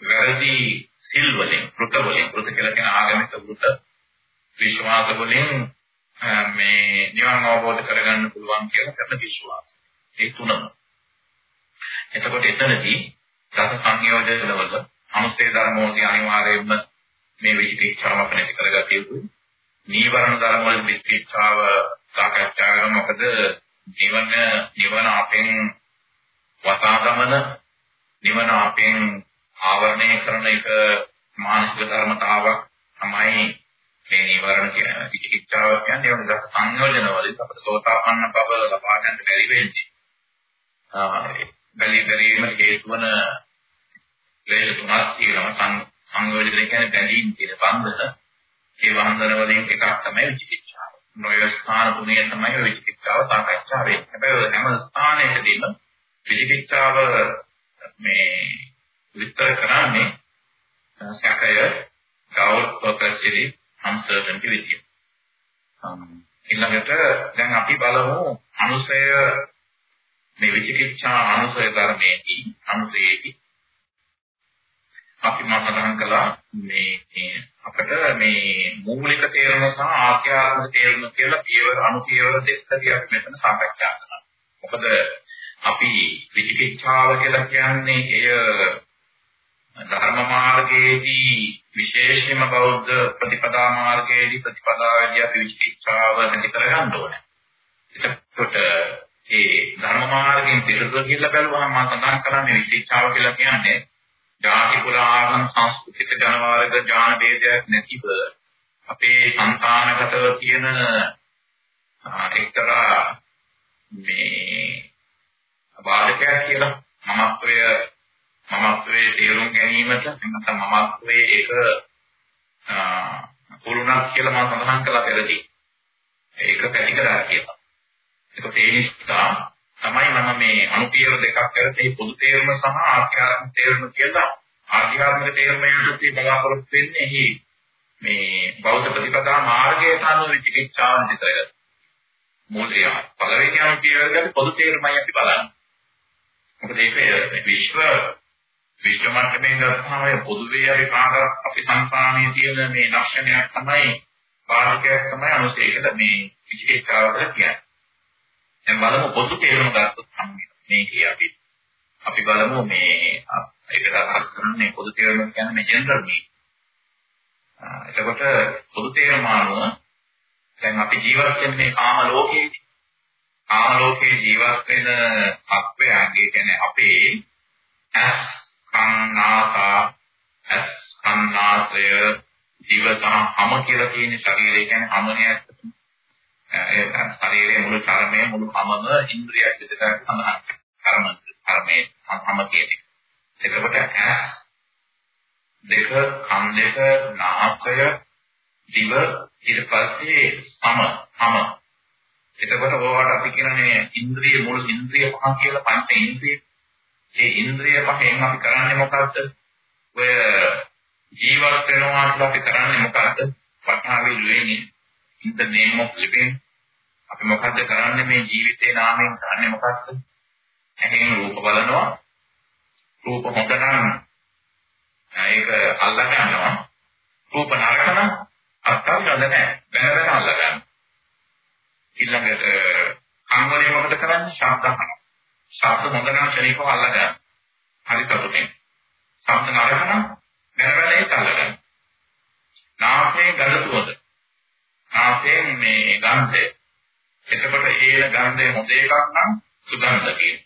වැරදි සිල් වලින් කෘත වලින් කෘත කියලා කියන ආගමික කෘත විශ්වාස වලින් මේ නිවන් අවබෝධ කරගන්න පුළුවන් කියලා කරන විශ්වාස. ඒ තුනම. එතකොට එතනදී දස සංයෝජනවල අනුස්සය ධර්මෝදී අනිවාර්යයෙන්ම මේ විචිකිච්ඡාව අපිට කරගatiya යුතුයි. නීවරණ ධර්ම වල විචිකිච්ඡාව සාකච්ඡා කරන මොකද නිවන නිවන අපෙන් වසා දමන නිවන අපෙන් ආවරණය කරන එක මානසික ධර්මතාවක් තමයි මේ නිවරණ කියන විචිකිච්ඡාව කියන්නේ ඒ වගේ සංයෝජන වලින් අපිට සෝතාපන්න බව ලබා ගන්න බැරි වෙන්නේ. ආ බැලි බැරිම හේතු වන ලේස තුනක් තියෙනවා සංයෝජන කියන්නේ බැඳීම් කියන බන්ධන. ඒ බන්ධන වලින් එකක් තමයි විචිකිච්ඡාව. නොය ස්ථාන තුනේ තමයි විචිකිච්ඡාව සාකච්ඡා වෙන්නේ. හැබැයි හැම ස්ථානයකදීම විචිකිච්ඡාව මේ විස්තර කරන්නේ සැකය doubt perplexity uncertainty විදියට. ඊළඟට දැන් අපි බලමු අනුසය මේ විචිකිච්ඡා අනුසය ධර්මයේදී අනුසයේදී අපි මා සඳහන් කළා මේ අපිට මේ මූලික තේරුම සහ ආඛ්‍යාත්මික තේරුම කියලා පියවර අනුපියවර දෙකදී අපි මෙතන සාකච්ඡා කරනවා. මොකද අපි විචිකිච්ඡාව කියලා කියන්නේ එය ධර්ම මාර්ගයේදී විශේෂයෙන්ම බෞද්ධ ප්‍රතිපදා මාර්ගයේදී ප්‍රතිපදාවේදී අපි විචිකිච්ඡාව ඇති කරගන්න ඕනේ. එතකොට ඒ ධර්ම මාර්ගයෙන් පිළිතුර කියලා බැලුවහම මම සඳහන් කරන්නේ විචිකිච්ඡාව කියලා කියන්නේ ජාති කුල ආගම සංස්කෘතික ජන වර්ග ඥාන ભેදයක් නැතිව අපේ సంతానගතව තියෙන එක්තරා මේ බාධකයක් කියලා මමත්වය මමත්වයේ තේරුම් ගැනීමට නැත්නම් මමත්වයේ ඒක පුරුණක් කියලා මම සඳහන් කළා පෙරදී. ඒක පැතිකඩක් කියලා. ඒක ඒ නිසා තමයි මම මේ අනුපියර දෙකක් කරලා පොදු තේරුම සහ ආධ්‍යාත්මික තේරුම කියලා ආධ්‍යාත්මික තේරුම යටතේ බලාපොරොත්තු වෙන්නේ එහි මේ බෞද්ධ ප්‍රතිපදා මාර්ගයට අනුව විචිකිච්ඡාවන් විතරයි. මූලික පළවෙනි අනුපියර ගන්න පොදු තේරුමයි අපි බලන්නේ. මොකද ඒක විශ්ව විශ්ව මට්ටමින් ගත්තාම පොදුවේ අපි කාටවත් අපි සංස්කාරණයේ තියෙන මේ ලක්ෂණයක් තමයි බාහිරයක් තමයි අනුසය කියලා මේ විශේෂතාවවල කියන්නේ. දැන් බලමු පොදු තේරුම ගත්තොත් මේකේ අපි අපි බලමු මේ ඒකට අදහස් කරන්නේ පොදු තේරුම කියන්නේ මේ ජෙනරල් මේ. එතකොට පොදු තේරුම අනුව දැන් අපි ජීවත් වෙන්නේ මේ කාම ලෝකයේදී. කාම ලෝකයේ ජීවත් වෙන සත්වයන්ගේ කියන්නේ අපේ ඇස් කන් නාසා ඇස් කන් නාසය දිව සහ හම කියලා තියෙන ශරීරය කියන්නේ හමනේ ඒ ශරීරයේ මුළු කර්මය මුළු හමම ඉන්ද්‍රියක් විදිහට සඳහන් කර්ම කර්මයේ හම කියන්නේ. එතකොට ඇස් දෙක කන් දෙක නාසය දිව ඊට පස්සේ සම හම එතකොට ඕවට අපි කියන්නේ ඉන්ද්‍රිය මුළු ඉන්ද්‍රිය පහ කියලා පංච ඉන්ද්‍රිය. ඒ ඉන්ද්‍රිය පහෙන් අපි කරන්නේ මොකද්ද? ඔය ජීවත් වෙනවා කියලා අපි කරන්නේ මොකද්ද? වටාවේ ලුවේනේ in the name of living අපි මොකද්ද කරන්නේ මේ ජීවිතේ නාමයෙන් කරන්නේ මොකද්ද? ඇහෙන් රූප බලනවා. රූප හොඳ නම් ඒක අල්ලා ගන්නවා. රූප නරක නම් අත්හරින්න නැහැ. බැහැ බැහැ අල්ලා ගන්නවා. ඊළඟට කන් වලින් මොකද කරන්නේ? ශබ්ද අහනවා. ශබ්ද හොඳ නම් ශරීරව අල්ලා ගන්න. හරි සතුටින්. ශබ්ද නරක නම් බැලබැල ඒක අල්ලා ගන්න. නාසයෙන් ගඳ සුවඳ. නාසයෙන් මේ ගන්ධය. එතකොට ඒ ගන්ධය හොඳ එකක් නම් සුගන්ධ කියන.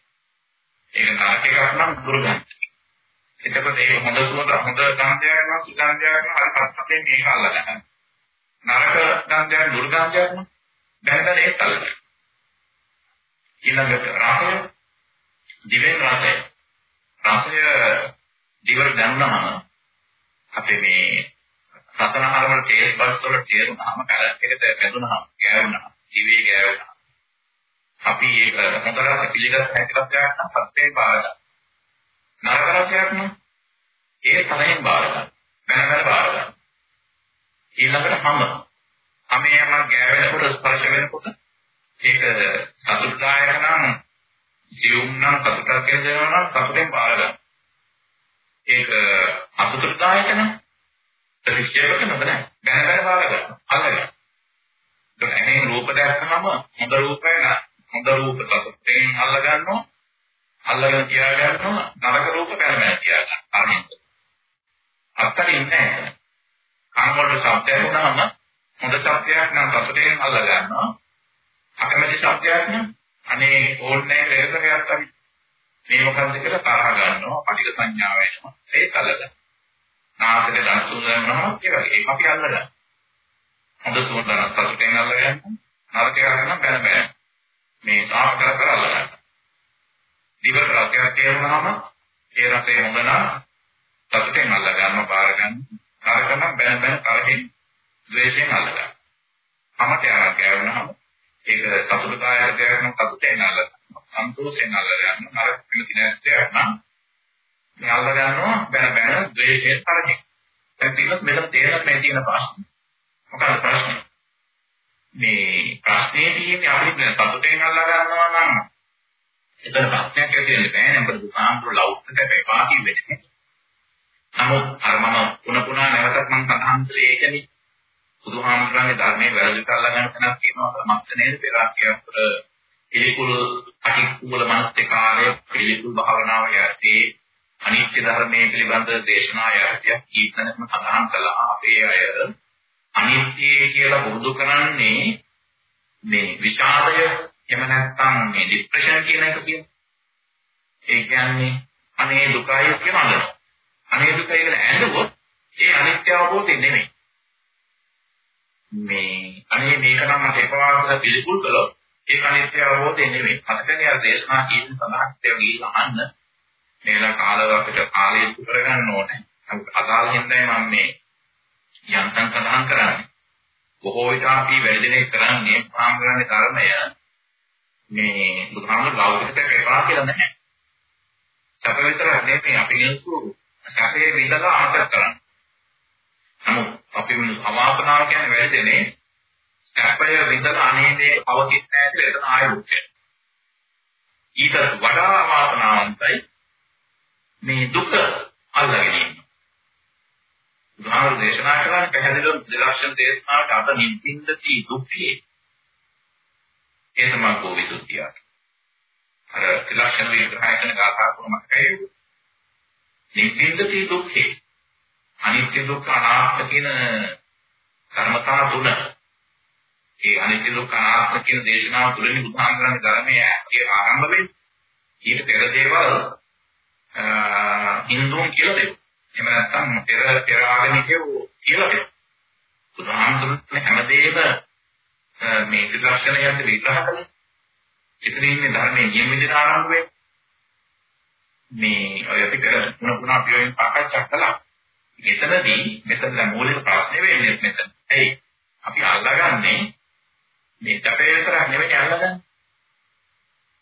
ඒක නරක එකක් නම් දුර්ගන්ධ. එතකොට ඒ හොඳ සුවඳ හොඳ ගන්ධයක් නම් සුගන්ධයක් නම් අර පස්සෙන් මේක අල්ලා ගන්න. නරක ගන්ධයක් දුර්ගන්ධයක් නම් දැනගෙන ඒක අල්ලගන්න. ඊළඟට රසය දිවෙන් රසය. රසය දිවට දැනුනහම අපේ මේ රතනහර වල ටේස්ට් බඩ්ස් වල තේරුනහම කලකට වැදුනහම ගෑවුනහම දිවේ ගෑවුනහම අපි ඒක හොඳ රස පිළිගත් හැකි රසයක් නම් සත්‍යේ බාර ගන්න. නරක රසයක් නම් ඒ තරහෙන් බාර ගන්න. වෙන වෙන බාර ගන්න. ඊළඟට හැම හැමේ යමක් ගෑවෙනකොට ස්පර්ශ වෙනකොට ඒක සතුටුදායක නම් සියුම් නම් සතුටක් කියලා නම් සතුටෙන් බාර ගන්න. ඒක අසතුටුදායක නම් ප්‍රතික්ෂේප කරනවද නැහැ. බැහැ බැහැ බාර ගන්න. අල්ලගන්න. ඒක ඇහෙන් රූප දැක්කම හොඳ රූපය නා හොඳ රූප සතුටෙන් අල්ල ගන්නවා. අල්ලගෙන තියා ගන්නවා නරක රූප බැහැ බැහැ තියා ගන්න. අනිත්. අත්තරින්නේ නැහැ. කන් වල ශබ්දය වුණාම හොඳ ශබ්දයක් නම් සතුටෙන් අල්ල ගන්නවා. අකමැති ශබ්දයක් නම් අනේ ඕන්නේ වේදකයක් අපි මේ මොකද්ද කියලා තරහ ගන්නවා. පටික සංඥාව එනවා. ඒක අල්ලගන්න. නාසයට දන සුන්දරනවා ඒ වගේ. ඒක අපි අල්ලගන්න. හොඳ සුන්දර සතුටෙන් අල්ලගන්න. නරකයක් නම් බැල බැල. මේ සාහ කර කර අල්ලගන්න. දිවට රසයක් තේරුනහම ඒ රසය හොඳ නම් සතුටෙන් අල්ල ගන්නවා බාර ගන්න. නරක නම් බැල බැල තරහින් ද්වේෂයෙන් අල්ලගන්න. කමට යනවා කියවනහම ඒක සතුටුදායක දෙයක් නම් සතුටෙන් අල්ලගන්න. සන්තෝෂයෙන් අල්ලගන්න. නරක කැමති නැත්නම් නම් මේ අල්ල ගන්නවා බැන බැන ද්වේෂයෙන් තරහින්. දැන් ඊළඟ මෙතන තේරෙන මේ තියෙන ප්‍රශ්න. මොකක්ද ප්‍රශ්නේ? මේ ප්‍රශ්නේ තියෙන්නේ අපිට සතුටෙන් අල්ල ගන්නවා නම් එතන ප්‍රශ්නයක් ඇති වෙන්නේ නැහැ නේද? බුදුහාමුදුරු ලෞකික එපා කිව්වෙන්නේ. නමුත් අර මම පුන පුනා නැවතත් මම සඳහන් කළේ ඒකනේ බුදුහාමුදුරන්ගේ ධර්මයේ වැරදි කරලා ගන්න තැනක් තියෙනවා. මක්ත නේද? පෙරාක්‍යයන්තර පිළිකුල් අටිකුල මනස්කාරය පිළිකුල් භාවනාව යටි අනිත්‍ය ධර්මයේ පිළිබඳ දේශනා යටි කීර්තනකම සඳහන් කළා. අපේ අය අනිත්‍ය කියලා පුරුදු කරන්නේ මේ විෂාදය එහෙම නැත්නම් මේ ડિප්‍රෙෂන් කියන එක කියන ඒ කියන්නේ අනේ දුකයි කියන අඳුර අනේ දුකයි කියලා ඇඬුවොත් ඒ අනිත්‍ය අවබෝධය නෙමෙයි. මේ අනේ මේක නම් මට එපා කියලා පිළිකුල් කළොත් ඒක අනිත්‍ය අවබෝධය නෙවෙයි. අතකදී අර දේශනා කියන සඳහන් ගිහින් අහන්න මේලා කාලවකට කාලය ඉතු කරගන්න ඕනේ. අදාළ හින්දායි මම මේ යන්තම් සඳහන් කරන්නේ. බොහෝ විට අපි වැඩිදෙනෙක් කරන්නේ සාමග්‍රහණේ ධර්මය මේ බුදුහාමුදුරුවෝ ලෞකිකයට එපා කියලා නැහැ. සැප විතරක් නෙමෙයි අපි නිසු සැපේ විඳලා ආදර කරන්නේ. නමුත් අපි අවාසනාව කියන්නේ වැරදෙනේ කැපය විඳලා අනේනේ පවතින්නේ නැහැ කියලා එතන ආයෙ ඊට වඩා අවාසනාවන්තයි මේ දුක අල්ලගෙන ඉන්නවා. බුදුහාමුදුරු දේශනා කරන්නේ පැහැදිලිව දෙලක්ෂණ දේශනාවට අත නිින්දින්දති දුක්ඛේ. ඒ තමයි කෝවිදුතිය. අර දෙලක්ෂණ විග්‍රහය කරන ගාථා ක්‍රමකයේ නිින්දින්දති දුක්ඛේ. අනිත්‍ය දුක්ඛ අනාත්ම කියන ධර්මතා තුන ඒ අනිත්‍ය දුක්ඛ අනාත්ම කියන දේශනාව තුළින් බුදුහාමුදුරන්ගේ ධර්මයේ ආරම්භ වෙන්නේ. ඊට පෙර දේවල් හින්දුන් කියලා දෙනවා. එහෙම නැත්නම් පෙර පෙර ආගමිකයෝ කියලා දෙනවා. බුදුහාමුදුරනේ හැමදේම මේ ත්‍රිලක්ෂණයන්ට විග්‍රහ කළා. එතන ඉන්නේ ධර්මයේ නියම විදිහට ආරම්භ වෙන්නේ. මේ ඔය අපි කර පුන පුන අපි ඔය සාකච්ඡා කළා. මෙතනදී මෙතන මූලික ප්‍රශ්නේ වෙන්නේ මෙතන. ඇයි අපි අල්ලගන්නේ මේ සැපේ විතරක් නෙවෙයි අල්ලගන්නේ.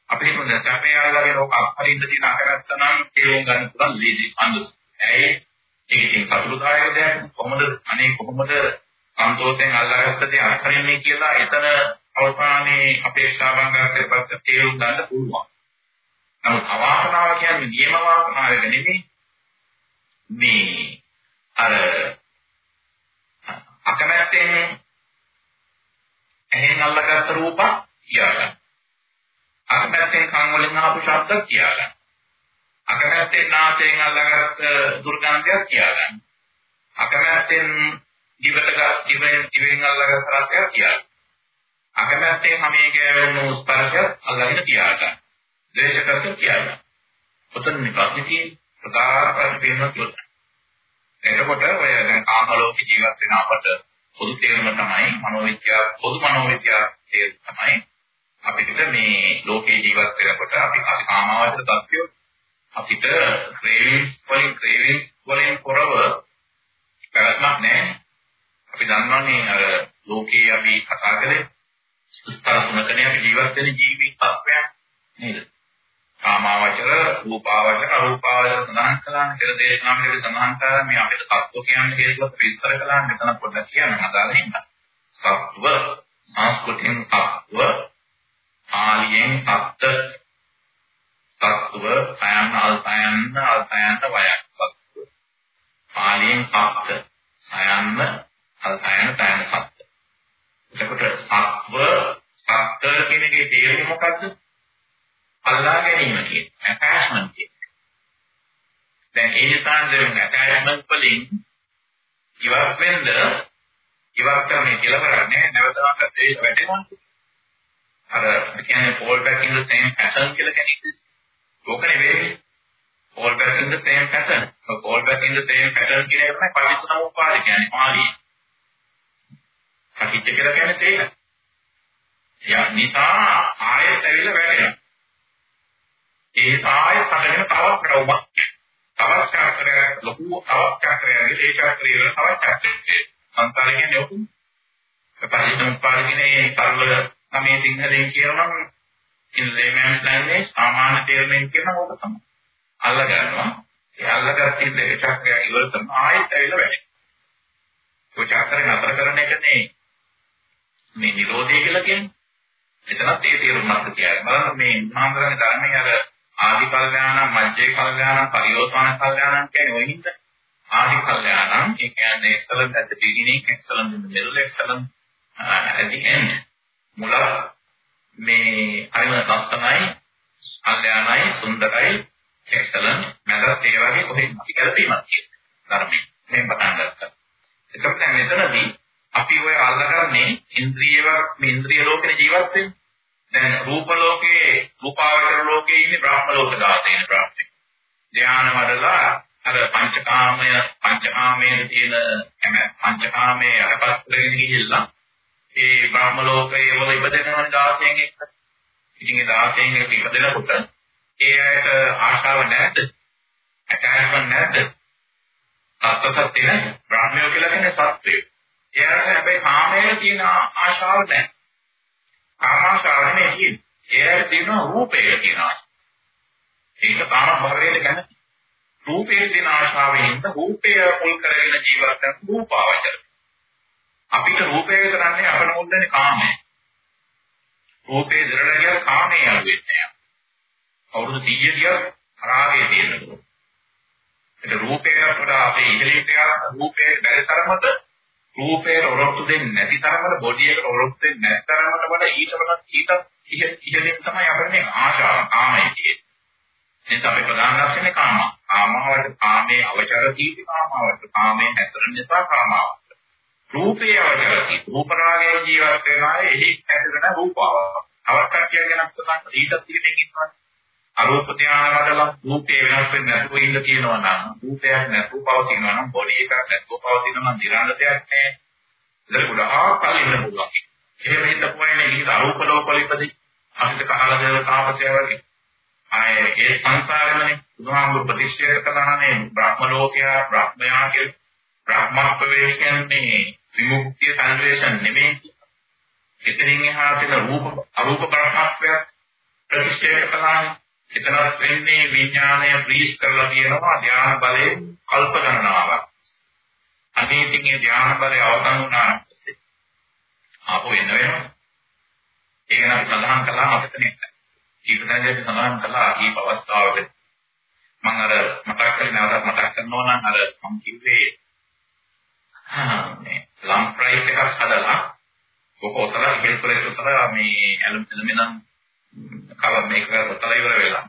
අපි හිතමු දැන් සැපේ අල්ලගෙන ඕක අත්හරින්න තියෙන අකරත්ත නම් තේරුම් ගන්න පුළුවන් ලීසි අඳුස්. ඇයි ඒකෙන් සතුටුදායක දෙයක් කොහොමද අනේ කොහොමද සන්තෝෂයෙන් අල්ලාගත්ත දේ අත්හරින්නේ කියලා එතන අවසානයේ අපේක්ෂාවංගකට පස්සේ තේරුම් ගන්න පුළුවන්. නමුත් අවාසනාව කියන්නේ නියම වාසනාවක නෙමෙයි. මේ අර අකමැත්තෙන් එහෙන් අල්ලගත්ත රූප තියාගන්න. අකමැත්තෙන් කන් වලින් ආපු ශබ්ද තියාගන්න. අකමැත්තෙන් නාසයෙන් අල්ලගත්ත දුර්ගන්ධයක් තියාගන්න. අකමැත්තෙන් දිවට දිවෙන් දිවෙන් අල්ලගත්ත රසයක් තියාගන්න. අකමැත්තෙන් හැමේ ගෑවෙන ස්පර්ශයක් අල්ලගෙන තියාගන්න. ද්වේෂකත්ව තියාගන්න. ඔතන නිපාතිකී ප්‍රකාර පරිපේන කියනවා. එතකොට ඔය දැන් කාමලෝක ජීවත් වෙන අපට පොදු තේරුම තමයි මනෝවිද්‍යාව පොදු මනෝවිද්‍යාව තමයි අපිට මේ ලෝකේ ජීවත් වෙනකොට අපි අපි කාමාවචර තත්ත්වය අපිට ක්‍රේවිංස් වලින් ක්‍රේවිංස් වලින් කරව පැවැත්මක් නැහැ. අපි දන්නවනේ අර ලෝකේ අපි කතා කරේ ස්තර තුනකනේ අපි ජීවත් වෙන ජීවී සත්වයන් නේද? කාමාවචර, රූපාවචර, අරූපාවචර සඳහන් කළා. පෙර දේශනාවලදී සඳහන් කළා මේ අපිට සත්ව කියන්නේ කියලා විස්තර කළා. මෙතන පොඩ්ඩක් කියන්න අදාළ හින්දා. සත්ව, සංස්කෘතියෙන් සත්ව, ආලියෙන් සත්ත්ව, සත්ව, සයන් අල්පයන්, අල්පයන් වයක් සත්ව. ආලියෙන් සත්ත්ව, සයන් අල්පයන් තයන් සත්ත්ව. එතකොට සත්ව, සත්ත්ව කියන එකේ තේරුම මොකද්ද? අල්ලා ගැනීම කියන attachment කියන. දැන් ඒ නිසා දෙන attachment වලින් ඉවත් වෙන්න ඉවත් කරන්නේ කියලා කරන්නේ නැවතවත් ඒක වැටෙනවා. අර කියන්නේ fall back in the same pattern කියලා කෙනෙක් ඕක නෙවෙයි. fall back in the same pattern. fall back in the same pattern කියන එක තමයි පරිසමුපාද කියන්නේ පාළියේ. අකිච්ච කියලා කියන්නේ ඒක. යා නිසා ආයෙත් ඇවිල්ලා වැටෙනවා. ඒ සාය පදගෙන තවත් ප්‍රවුමක් තවත් චක්‍රයක් ලොකු තවත් චක්‍රයක් ඒ චක්‍රය වල තවත් චක්‍රයක් සංසාරය කියන්නේ ඔකු පරිසම්පාදිනේ සරල නමේ සිංහලෙන් කියනනම් in layman's language සාමාන්‍ය තේරුමෙන් කියන ඕක තමයි. අල්ල ගන්නවා. ඒ අල්ලගත්ත ඉන්න ඒ චක්‍රය ඉවර තමයි ආයෙත් ඇවිල්ලා වැඩි. ඔය චක්‍රය නතර කරන එකනේ මේ නිරෝධය කියලා කියන්නේ. එතනත් ඒ තේරුමක් තියාගන්න. බලන්න මේ මහාන්දරගේ ධර්මයේ අර ආදි කල්යාණං මජ්ජේ කල්යාණං පරියෝසන කල්යාණං කියන්නේ ඔය හින්දා. ආදි කල්යාණං ඒ කියන්නේ excellent at the beginning excellent in the middle excellent uh, at the end මුල මේ අරිම දස්සනයි කල්යාණයි සුන්දරයි excellent මැදත් ඒ වගේ කොහෙන්ද කියලා තේමක් කියන්නේ ධර්මයෙන් මේ පටන් ගත්තා. එතකොට මෙතනදී අපි ඔය අල්ලගන්නේ ඉන්ද්‍රියව මේ ඉන්ද්‍රිය ලෝකේ ජීවත් වෙන්නේ. දැන් රූප ලෝකයේ රූපාවචර ලෝකයේ ඉන්නේ බ්‍රහ්ම ලෝක ධාතේන ප්‍රාප්තිය. ධ්‍යාන වඩලා අර පංචකාමය පංචකාමයේ තියෙන හැම පංචකාමයේ අරපත් කරගෙන ගිහිල්ලා ඒ බ්‍රහ්ම ලෝකයේ වල ඉපදෙනවනේ 16න් එක. ඉතින් ඒ 16න් එක ඉපදෙනකොට ඒ අයට ආශාව නැද්ද? ඇටෑච්මන්ට් නැද්ද? සත්‍යසත්‍ය නැහැ. බ්‍රහ්මයෝ කියලා කියන්නේ සත්‍යය. එයාට හැබැයි කාමයේ තියෙන ආශාව නැහැ. කාමාශාව නෙමෙයි කියන්නේ. ඒකට තියෙනවා රූපය කියනවා. ඒක කාම භවයේ ගැන රූපයේ තියෙන ආශාවෙන් රූපය මුල් කරගෙන ජීවත් වෙන රූපාවචර. අපිට රූපය කරන්නේ අපන මුද්දනේ කාමය. රූපේ දරණ කියන කාමයේ අලුවෙන්නේ නැහැ. අවුරුදු 100 ගියත් රාගය තියෙනවා. ඒ රූපයට වඩා අපේ ඉහළින් යන රූපයේ බැරි තරමට රූපයට ඔරොත්තු දෙන්නේ නැති තරමට බොඩි එකට ඔරොත්තු දෙන්නේ නැති තරමට වඩා ඊට වඩා ඊට ඉහළින් තමයි අපිට මේ ආශාව කාමයේ තියෙන්නේ. එතන අපේ ප්‍රධාන ලක්ෂණේ කාම. කාමවට කාමයේ අවචර තීති කාමවට කාමයේ හැතරෙන නිසා කාමාවට. රූපේ අවචර තීති රූප රාගයේ ජීවත් වෙනවා එහි හැදෙන රූපාවක්. අවස්ථාවක් කියන සඳහන් ඊටත් ඉතින් ඉන්නවා. අරූප ධානයවල රූපේ වෙනස් වෙන්නේ නැතුව ඉන්න තියෙනවා නම් රූපයක් නැතුව පවතිනවා නම් බොඩි එකක් නැතුව පවතිනවා නම් දිරාණ දෙයක් නැහැ. ඒක ගොඩාක් කල් ඉන්න පුළුවන්. එහෙම හිතපුවානේ ඉතින් අරූප ලෝකවල ඉපදී අහිත කහල දේව තාපසය වගේ. ආයේ ඒ සංසාරෙමනේ බුදුහාමුදුරු ප්‍රතික්ෂේප කළානේ බ්‍රහ්ම ලෝකයා බ්‍රහ්මයා කියලා. බ්‍රහ්මත්වයේ කියන්නේ විමුක්තිය සංවේෂණ නෙමෙයි. එතනින් එහා තියෙන රූප අරූප බ්‍රහ්මත්වයක් ප්‍රතික්ෂේප කළානේ. එතනත් වෙන්නේ විඥාණය ෆ්‍රීස් කරලා තියෙනවා ධ්‍යාන බලයෙන් කල්ප ගණනාවක්. අනේකින් මේ ධ්‍යාන බලය අවසන් වුණා පස්සේ ආපහු එන්න වෙනවා. ඒක නම් සඳහන් කළා මතක නැහැ. ඊපතනදී සඳහන් කළා ඊ අවස්ථාවක මම අර මතක් කරේ නැවතත් මතක් කරනවා නම් අර මම කිව්වේ මේ ලම් ප්‍රයිස් එකක් හදලා ඔක උතල ඉහළ පෙරේට උතල මේ ඇලුමිනියම් කල මේක කරලා ඉවර වෙලා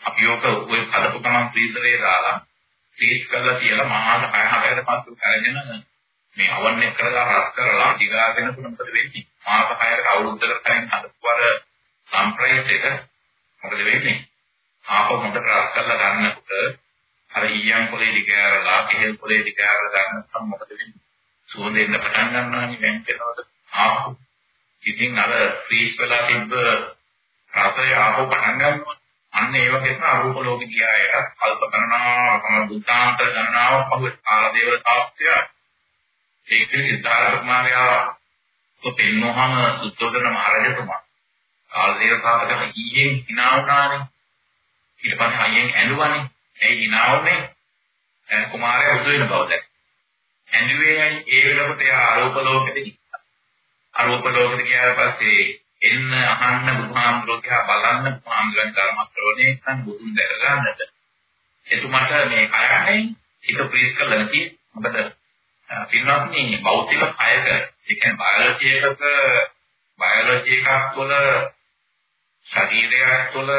අපි ඕක ඔය හදපු ගමන් ෆ්‍රීසරේ දාලා ෆ්‍රීස් කරලා තියලා මාස 6 7කට පස්සෙ කරගෙන මේ අවන් එක කරලා රස් කරලා දිගාගෙන මොකද වෙන්නේ? මාස 6කට අවුරුද්දකට කලින් හදපු අර සම්ප්‍රයිස් එක මොකද වෙන්නේ? ආපහු හොඳට රස් කරලා ගන්නකොට අර ඊයන් පොලේ දිගාරලා කෙහෙල් පොලේ දිගාරලා ගන්නකොට මොකද වෙන්නේ? සුවඳෙන්න පටන් ගන්නවානේ වෙන්කනවද ආපහු. ඉතින් අර ෆ්‍රීස් වෙලා තිබ්බ රසය ආපහු පටන් ගන්නවා. අන්න ඒ වගේ තමයි අරූප ලෝකේ ගියායට කල්ප ගණනාවකම බුද්ධාන්තර ගණනාවක් පහුවේ කාල දේව තාප්සය ඒක සිද්ධාර්ථ කුමාරයා කොපෙන්නෝහම සුද්ධෝදන මහරජතුමා කාල දේව තාපකට ඊයෙන් hina වුණානේ ඊට පස්සේ අයියෙන් ඇඬුවානේ. ඒ hina වුනේ කුමාරයා උදු වෙන බව දැක්ක. ඇඬුවේ ඒ වෙනකොට එයා ආරෝප ලෝකෙට අරූප ලෝකෙට ගියාට පස්සේ එන්න අහන්න බුදුහාමුදුරුවෝ දිහා බලන්න බුදුහාමුදුරන් ධර්ම ශ්‍රවණය කරන් බුදුන් දැක ගන්නට එතුමාට මේ කයන්නේ ඒක ප්‍රේස් කරලා නැති මොකද පින්වත්නි භෞතික කයක ඒ කියන්නේ බයොලොජි එකක බයොලොජි එකක් තුළ ශරීරයක් තුළ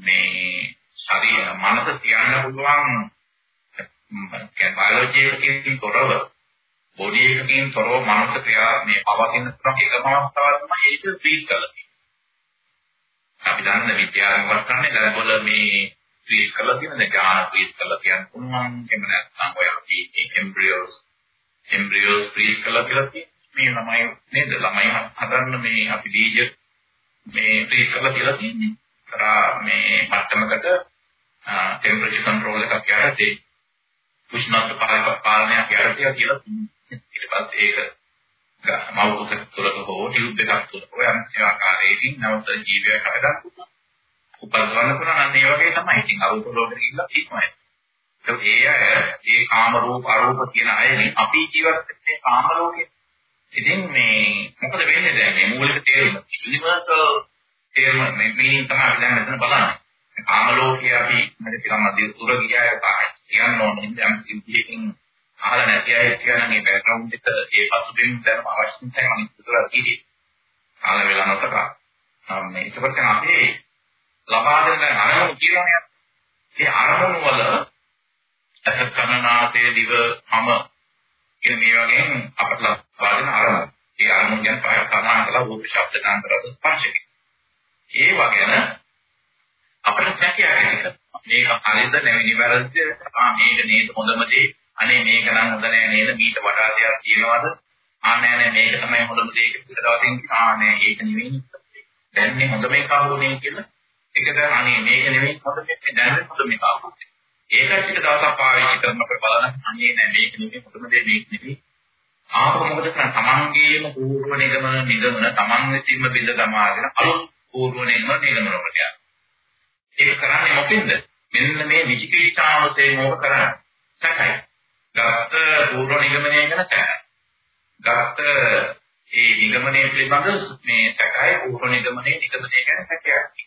මේ ශරීර මනස තියන්න පුළුවන් කියන්නේ බයොලොජි එකකින් තොරව බොඩි එකකින් තොරව මනස ක්‍රියා මේ පවතින තරම් එකම අවස්ථාවක් තමයි ඒක ෆ්‍රීස් කරලා තියෙන්නේ. අපි දන්න විද්‍යාවෙන් වස්තන්නේ ලැබවල මේ ෆ්‍රීස් කරලා තියෙන ඥාන ෆ්‍රීස් කරලා කියන්න පුළුවන්. එහෙම නැත්නම් ඔය අපි එම්බ්‍රියෝස් එම්බ්‍රියෝස් ෆ්‍රීස් කරලා කියලා මේ ළමයි නේද ළමයි හදන්න මේ අපි බීජ මේ ෆ්‍රීස් කරලා කියලා තියෙන්නේ. කරා මේ මට්ටමකට ටෙම්පරේචර් කන්ට්‍රෝල් එකක් යටතේ උෂ්ණත්ව පාලනයක් යටතේ කියලා ඊට පස්සේ ඒක මව් කුසක තුරක හෝ ටියුබ් එකක් තුරක යම් ආකාරයකින් නැවත ජීවයක් හදගන්න පුළුවන්. උපදවන්න පුළුවන් අන්න ඒ වගේ තමයි. ඉතින් අරූප ලෝකෙට ගිහිල්ලා තියෙනවා. ඒක ඒ අය ඒ කාම රූප අරූප කියන අයනේ අපි ජීවත් වෙන්නේ කාම ලෝකේ. ඉතින් මේ මොකද වෙන්නේ දැන් මේ මූලික තේරුම යුනිවර්සල් තේරුම මේ මීනින් තමයි දැන් මෙතන බලන්නේ. කාම ලෝකයේ අපි මට ටිකක් දුර ගියාය කියන්න ඕනේ. දැන් සිද්ධියකින් අහලා නැති අය කියන මේ බෑග්ග්‍රවුන්ඩ් එක ඒ පසුබිම් දැනම අවශ්‍ය නැහැ මම ඉස්සරහ කිව්වේ. කාල වේලා නොතක. මේ ඒකත් අපි ලබා දෙන අරමුණු කියනනේ. ඒ අරමුණු වල අසකරණාතේ දිව මම කියන මේ වගේ අපට ලබා දෙන අරමුණු. ඒ අරමුණු ගැන පාය සඳහන් කළා රූප ශබ්ද ගන්ධ රස ස්පර්ශක. ඒ වගේන අපිට සැකයක් ඇති මේක හරිද නැවෙනි වැරද්ද ආ මේක නේද හොඳම දේ අනේ මේක නම් හොඳ නෑ නේද? මීට වඩා දෙයක් තියෙනවද? ආ නෑ නෑ මේක තමයි හොඳම දේ කියලා දවසින් ආ නෑ ඒක නෙවෙයි. දැන් මේ හොඳ මේක ආවුනේ කියලා එකද අනේ මේක නෙවෙයි හොඳ මේක දැන් හොඳ මේක ආවුනේ ඒකත් ටික දවසක් පාවිච්චි කරනකොට බලන්න අනේ නෑ මේක නෙවෙයි හොඳම දේ මේක නෙවෙයි. ආපහු මොකද කරන්නේ? තමන්ගේම පූර්ව නිගමන නිගමන තමන් විසින්ම බිඳ දමාගෙන අලුත් පූර්ව නිගමන නිගමන වලට යනවා. ඒක කරන්නේ මොකෙන්ද? මෙන්න මේ විචිකිච්ඡාවතේ මොක කරන්නේ? සැකයි. ගත්ත පූර්ව නිගමනය ගැන සැකයි. ගත්ත ඒ නිගමනය පිළිබඳ මේ සැකයි පූර්ව නිගමනයේ නිගමනය ගැන සැකයක්.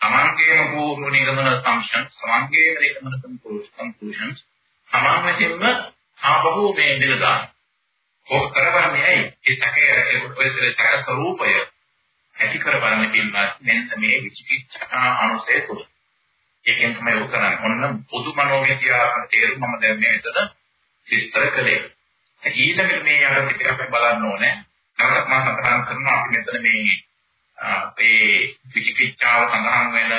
තමන්ගේම පූර්ව නිගමන assumptions තමන්ගේ නිගමන conclusions තමන් විසින්ම ආපහු මේ නිරදාන. ඕක කරවන්නේ ඇයි? ඒ සැකේ ඔයසල සැක ස්වરૂපය ඇති කරවන්නේ පින්වත් මෙන්න මේ විචිකිච්ඡා අනුසය තුල. ඒකෙන් තමයි උ කරන්නේ. ඔන්න පොදු මනෝවිද්‍යාත්මක තේරුම මම දැන් මේතන විස්තර කළේ. ඊළඟට මේ යට ටිකක් අපි බලන්න ඕනේ. නැවතත් මම සඳහන් කරනවා අපි මෙතන මේ අපේ විචිකිච්ඡාව සඳහන් වෙන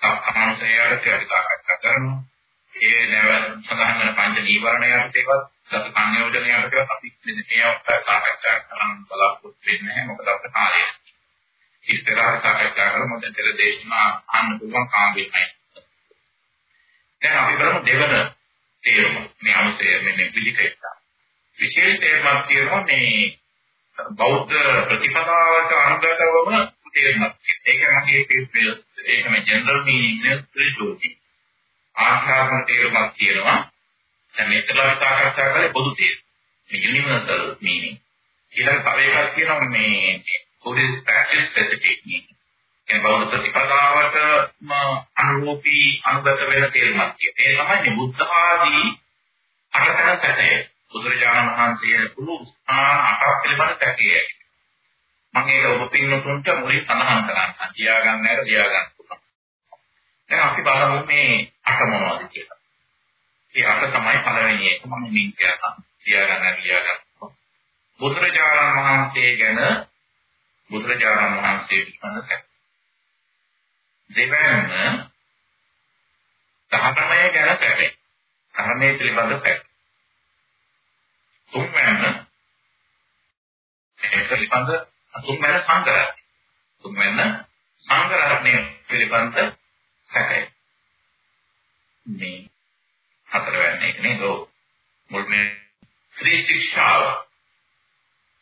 සම්මානසයට ටිකක් සාකච්ඡා කරනවා. ඒ නැව සඳහන් වෙන පංච නීවරණයට ඒවත් දස සංයෝජනයට ඒවත් අපි මේ අවස්ථාවේ සාකච්ඡා කරන්න බලාපොරොත්තු වෙන්නේ නැහැ. මොකද අපේ කාලය ඉස්සරහ සාකච්ඡා කරමු. දැන් තේර දේශනා අහන්න පුළුවන් කාමෙයි. දැන් අපි බලමු දෙවන තේරුම. මේ අනුසය මෙන්න පිළිකෙත්ත. විශේෂ තේරුමක් තියෙනවා මේ බෞද්ධ ප්‍රතිපදාවට අනුගතවම තේරුමක්. ඒක මගේ ඒක මේ ජෙනරල් මීනින්ග් නේ ස්පිරිචුවලිටි. ආඛ්‍යාත්මක තේරුමක් තියෙනවා. දැන් මෙතන සාකච්ඡා කරේ පොදු තේරුම. මේ යුනිවර්සල් මීනින්ග්. ඊළඟ තව එකක් තියෙනවා මේ Buddhist practice specific meaning. ඒ බෞද්ධ ප්‍රතිපදාවටම අනුරූපී අනුගත වෙන තේරුමක් තියෙනවා. ඒ තමයි බුද්ධ ආදී අටතන සැටය. බුදුරජාණන් වහන්සේ කුළු ස්ථාන අටක් පිළිබඳ සැකය. මම ඒක ඔබ පින්නතුන්ට මුලින් සඳහන් කරන්න. තියාගන්න නැර තියාගන්න පුළුවන්. දැන් අපි බලමු මේ අට මොනවද කියලා. ඒ අට තමයි පළවෙනි එක මම මින් කියනවා. තියාගන්න නැර තියාගන්න. බුදුරජාණන් වහන්සේ ගැන බුදුරජාණන් වහන්සේ පිළිබඳ සැක. දෙවැන්න ධර්මය ගැන සැකේ. ධර්මයේ පිළිබඳ සැක. තුන්වැන්න ඒ පිළිබඳ තුන්වැන්න සංගරහණය. තුන්වැන්න සංගරහණය පිළිබඳ සැකය. මේ හතරවැන්න එක නේද? මුල්මේ ත්‍රි ශික්ෂාව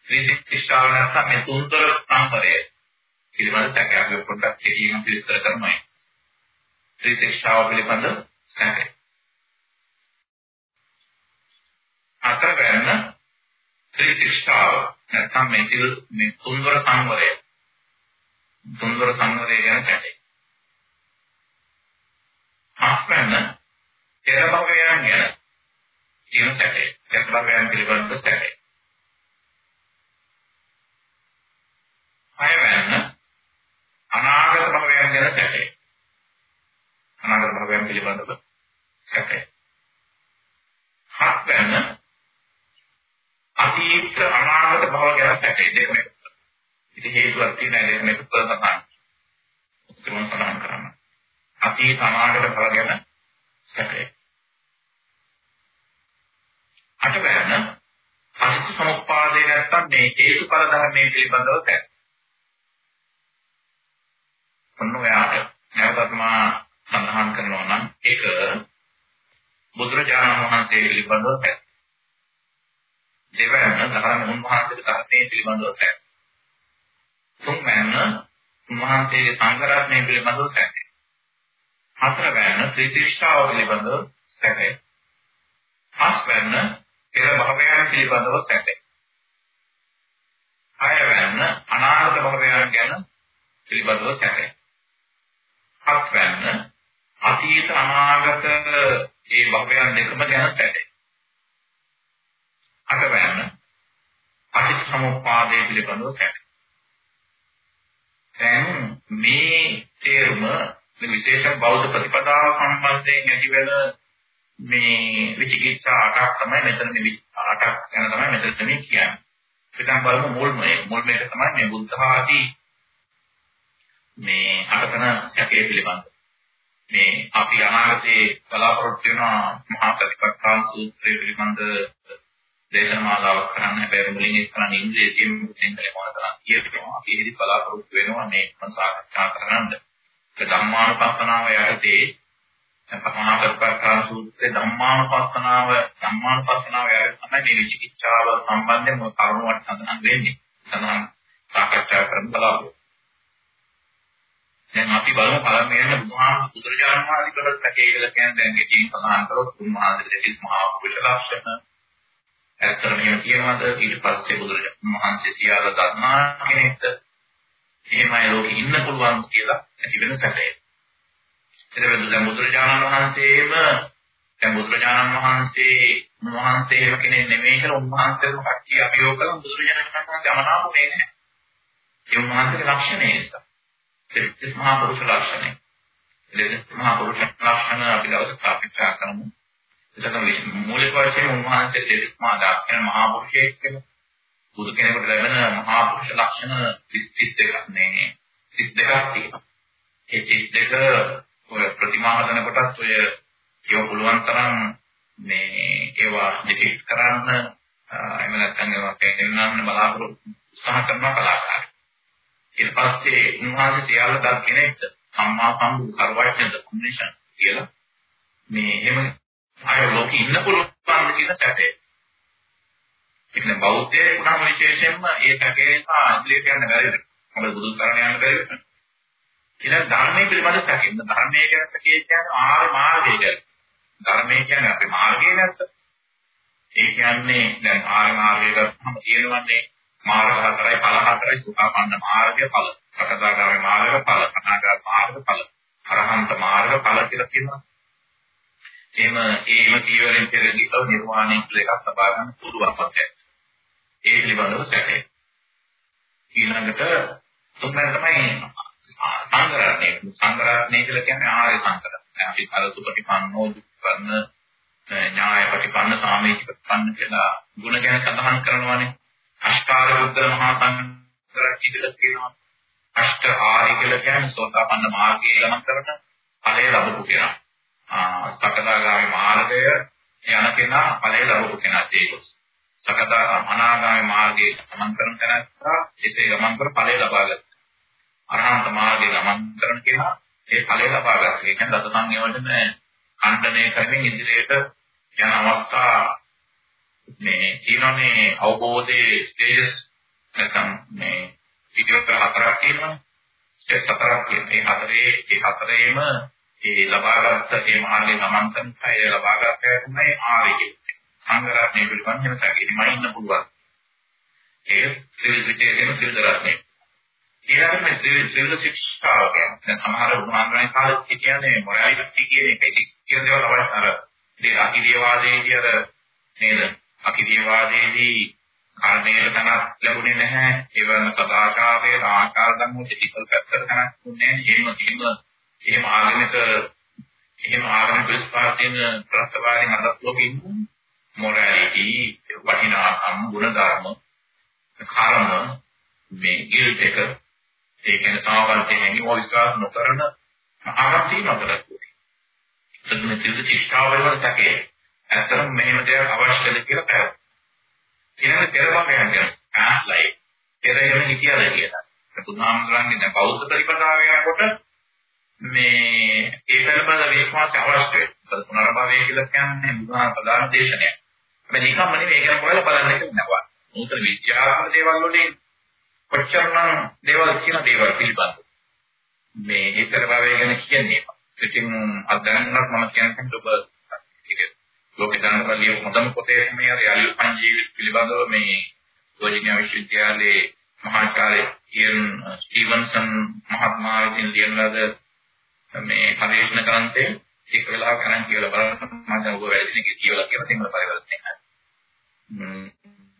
ත්‍රිශිෂ්ඨාව නැත්නම් මේ තුන්තර සම්පරය පිළිබඳ සැකයක් අපි පොඩ්ඩක් කෙටියෙන් විස්තර කරමු. ත්‍රිශිෂ්ඨාව පිළිබඳ සැකය. අතර ගන්න ත්‍රිශිෂ්ඨාව නැත්නම් මේ මේ තුන්තර සංවරය තුන්තර සංවරය ගැන සැකය. අස්පන්න පෙර භවයන් ගැන කියන සැකය. පෙර භවයන් පිළිබඳ සැකය. හයවැන්න අනාගත භවයන් ගැන සැකය. අනාගත භවයන් පිළිබඳව සැකය. හත්වැන්න අතීත අනාගත භව ගැන සැකය දෙකම එකතු. ඉතින් හේතුවක් තියෙනවා දෙකම එකතු කරලා තමයි සඳහන් කරන්න. අතීත අනාගත භව ගැන සැකය. අටවැන්න අනිත් සමුප්පාදේ නැත්තම් මේ හේතුඵල ධර්මයේ පිළිබඳව සැකය. ඔන්න ඔයාට නැවතත් මා සඳහන් කරනවා නම් ඒක බුදුරජාණන් වහන්සේ පිළිබඳව සැක. දෙවැන්න ධර්ම උන්වහන්සේගේ ධර්මයේ පිළිබඳව සැක. තුන්වැන්න උන්වහන්සේගේ සංඝරත්නය පිළිබඳව සැක. හතරවැන්න ත්‍රිතිෂ්ඨාව පිළිබඳව සැක. පස්වැන්න පෙර භවයන් පිළිබඳව සැක. හයවැන්න අනාගත භවයන් ගැන පිළිබඳව සැකයි. හත්වැන්න අතීත අනාගත ඒ භවයන් දෙකම ගැන සැලේ. අටවැන්න පටිච්ච සමුප්පාදයේ පිළිබඳව සැලේ. දැන් මේ තේරුම විශේෂ බෞද්ධ ප්‍රතිපදාව සම්බන්ධයෙන් ඇතිවෙන මේ විචිකිච්ඡා අටක් තමයි මෙතන මේ අටක් ගැන තමයි මෙතන මේ කියන්නේ. පිටම් බලමු මුල්මය මුල්මයට තමයි මේ බුද්ධ ආදී මේ අටතන සැකේ පිළිබඳ මේ අපි අනාගතයේ බලාපොරොත්තු වෙන මහා සතිපට්ඨාන සූත්‍රය පිළිබඳ දේශනාමාලාවක් කරන්න හැබැයි මුලින් ඒක කරන්නේ ඉංග්‍රීසියෙන් සිංහලෙන් මොනතරම් කියනවා. අපි ඉදි බලාපොරොත්තු වෙනවා මේ මම සාකච්ඡා කරනද ඒ ධම්මානුපස්සනාව යටතේ මහා සතිපට්ඨාන සූත්‍රයේ ධම්මානුපස්සනාව ධම්මානුපස්සනාව යටතේ තමයි මේ විචිකිච්ඡාව සම්බන්ධයෙන් කරුණු වට සඳහන් වෙන්නේ. සඳහන් සාකච්ඡා කරන්න බලාපොරොත්තු. දැන් අපි බලමු පළමුවෙන් බුදුහාම බුදුරජාණන් වහන්සේ කළ සැකේ කියලා කියන්නේ දැන් ඉතින් සඳහන් කළොත් උන්වහන්සේගේ සිත් මහා පුරුෂ ලක්ෂණ ඇත්තටම එහෙම කියනවාද ඊට පස්සේ බුදුරජාණන් වහන්සේ සියල්ල දන්නා කෙනෙක්ද එහෙමයි ලෝකෙ ඉන්න පුළුවන් කියලා ඇති වෙන සැකය. එතකොට දැන් බුදුරජාණන් වහන්සේම දැන් බුදුරජාණන් වහන්සේ වහන්සේම කෙනෙක් නෙමෙයි කියලා උන්වහන්සේම කට්ටිය අභියෝග කළා බුදුරජාණන් වහන්සේ අමනාපුනේ නැහැ. ඒ උන්වහන්සේගේ ලක්ෂණය නිසා. ඒ මහා පුරුෂ ලක්ෂණය. ඒ මහා පුරුෂ ලක්ෂණ අපි දවසක් සාකච්ඡා කරමු. එතකොට මූලික වශයෙන් උන්වහන්සේ දෙවිත් මහා දාර්ශනික මහා පුරුෂයෙක් කියලා බුදු කෙනෙකුට ලැබෙන මහා පුරුෂ ලක්ෂණ 32ක් නේ 32ක් තියෙනවා. ඒ 32 ඔය ප්‍රතිමා හදන කොටත් ඔය ඒව පුළුවන් තරම් මේ ඒවා ඩිපික්ට් කරන්න එහෙම නැත්නම් ඒවා පෙන්වන්න බලාපොරොත්තු උත්සාහ කරන කලාකාරයෙක්. ඊට පස්සේ උන්වහන්සේ සියල්ල දත් කෙනෙක්ට සම්මා සම්බුදු කරවට්ටද කොම්බිනේෂන් කියලා මේ එහෙම අය ලෝකෙ ඉන්න පුළුවන් කියන සැපේ. ඉතින් බෞද්ධයෙක් වුණාම විශේෂයෙන්ම ඒ සැකේම ඉදිරියට යන්න බැරිද? මොකද බුදු සරණ යන්න බැරිද? ඊළඟ ධර්මයේ පිළිබඳ සැකෙන්න ධර්මයේ ගැන සැකේ කියන්නේ ආර්ය මාර්ගය ගැන. ධර්මයේ කියන්නේ අපේ මාර්ගය නැත්ත. ඒ කියන්නේ දැන් ආර්ය මාර්ගය ගත්තම තියෙනවන්නේ මාර්ග හතරයි ඵල හතරයි සුඛාපන්න මාර්ගය ඵල. සකදාගාමී මාර්ග ඵල, අනාගත මාර්ග ඵල, අරහන්ත මාර්ග ඵල කියලා කියනවා. එහෙම ඒම කීවරෙන් පෙරදීව නිර්වාණය කියලා එකක් ලබා ගන්න පුළුවන්කමක්. ඒ පිළිබඳව සැකේ. ඊළඟට තුන්වෙනි තමයි සංගරණය. සංගරණය කියලා කියන්නේ ආර්ය සංගරණය. අපි කලසුපටිපන්නෝ දුක්ඛන්න ඥායපටිපන්න සාමීචපටිපන්න කියලා ගුණ ගැන සඳහන් කරනවානේ. අෂ්ටාර බුද්ධ මහා සංඝරත්නය කියලා කියනවා. අෂ්ට ආර්ය කියලා කියන්නේ සෝතාපන්න මාර්ගයේ ගමන් කරන ඵලය ලැබපු කෙනා. ආ සකදාගාමී මාර්ගය යන කෙනා ඵලය ලැබපු කෙනා ඒක. සකදා අනාගාමී මාර්ගයේ ගමන් කරන කෙනා එසේ ගමන් කර ඵලය ලබා ගන්නවා. අරහත් මාර්ගයේ ගමන් කරන කෙනා ඒ ඵලය ලබා ගන්නවා. ඒ කියන්නේ දස සංයෝජන ඛණ්ඩනය කරමින් ඉදිරියට යන අවස්ථා මේ කියනනේ අවබෝධයේ ස්ටේජස් නැත්නම් මේ වීඩියෝ හතරක් තියෙනවා. ස්ටේජ් හතරක් තියෙනවා. මේ හතරේ ඒ හතරේම ඒ ලබාගත් ඒ මාර්ගයේ ගමන් කරන ඵලය ලබාගත තමයි ආර්ය කියන්නේ. සංගරත්නය පිළිබඳව වෙනසක් ඉතිමයි ඉන්න පුළුවන්. ඒ ත්‍රිවිධ විචේතන ත්‍රිවිධ රත්නේ ඊළඟට මේ ත්‍රිවිධ ශික්ෂාව කියන්නේ සමහර උදාහරණ කාලෙත් කියන්නේ මොරාලිටි කියන එක කියන දේවල් අවශ්‍ය අර ඒ අකිරියවාදයේ කියන නේද අකිරියවාදයේදී කර්මයේ තනක් ලැබුණේ නැහැ ඒ වගේම සදාචාරයේ ආකාර ධර්ම ටිකල් පැත්තට තනක් දුන්නේ නැහැ එහෙම එහෙම එහෙම ආගමික එහෙම ආගමික විස්පාරයෙන් ප්‍රස්තාවයෙන් අදත් ලෝකෙ ඉන්න මොරාලිටි වටිනාකම් ගුණධර්ම කර්ම මේ ගිල්ට් එක ඒ කියන්නේ සමාවර්තයෙන් හැංගීම විශ්වාස නොකරන ආගම් තියෙනවා කරන්නේ. එතන මේ සිල් ශිෂ්ටාව වල තකේ. ඇත්තටම මෙහෙම දෙයක් අවශ්‍යද කියලා පැහැදිලි. ඊළඟ තෙරවම යන්නේ ආස්ලයි. තෙරෙම හිතියද කියලා. බුදුහාමුදුරන්ගේ දැන් බෞද්ධ ප්‍රතිපදාව යනකොට මේ ඒ පිළිබඳ විශ්වාසය අවශ්‍යයි. පුනරභවය කියලා කියන්නේ බුදුහාම ප්‍රධාන දේශනයක්. මේ නිකම්ම නෙවෙයි ඒක මොකද බලන්න එක නෑ. නූතන විද්‍යාත්මක දේවල් වලින් කොච්චරනම් දේවල් කියන දේවල් පිළිබඳව මේ ඊතර භාවය ගැන කියන්නේ. ඉතින් අදන්නක් මම කියන්නේ ඔබ ලෝකේ දැනගලිය හොඳම පොතේ මේ රියල් පංජීවිත පිළිබඳව මේ වර්ජිනියා විශ්වවිද්‍යාලයේ මහාචාර්ය ඉයන් ස්ටීවන්සන් මහත්මයා විසින් ලියන ලද මේ පරිශන ග්‍රන්ථයේ ඒක වෙලාවක අරන් කියලා බලන්න මම දැන් ඔබ වැඩි දෙනෙක් කියලා කියන සිංහල පරිවර්තනය. ම්ම්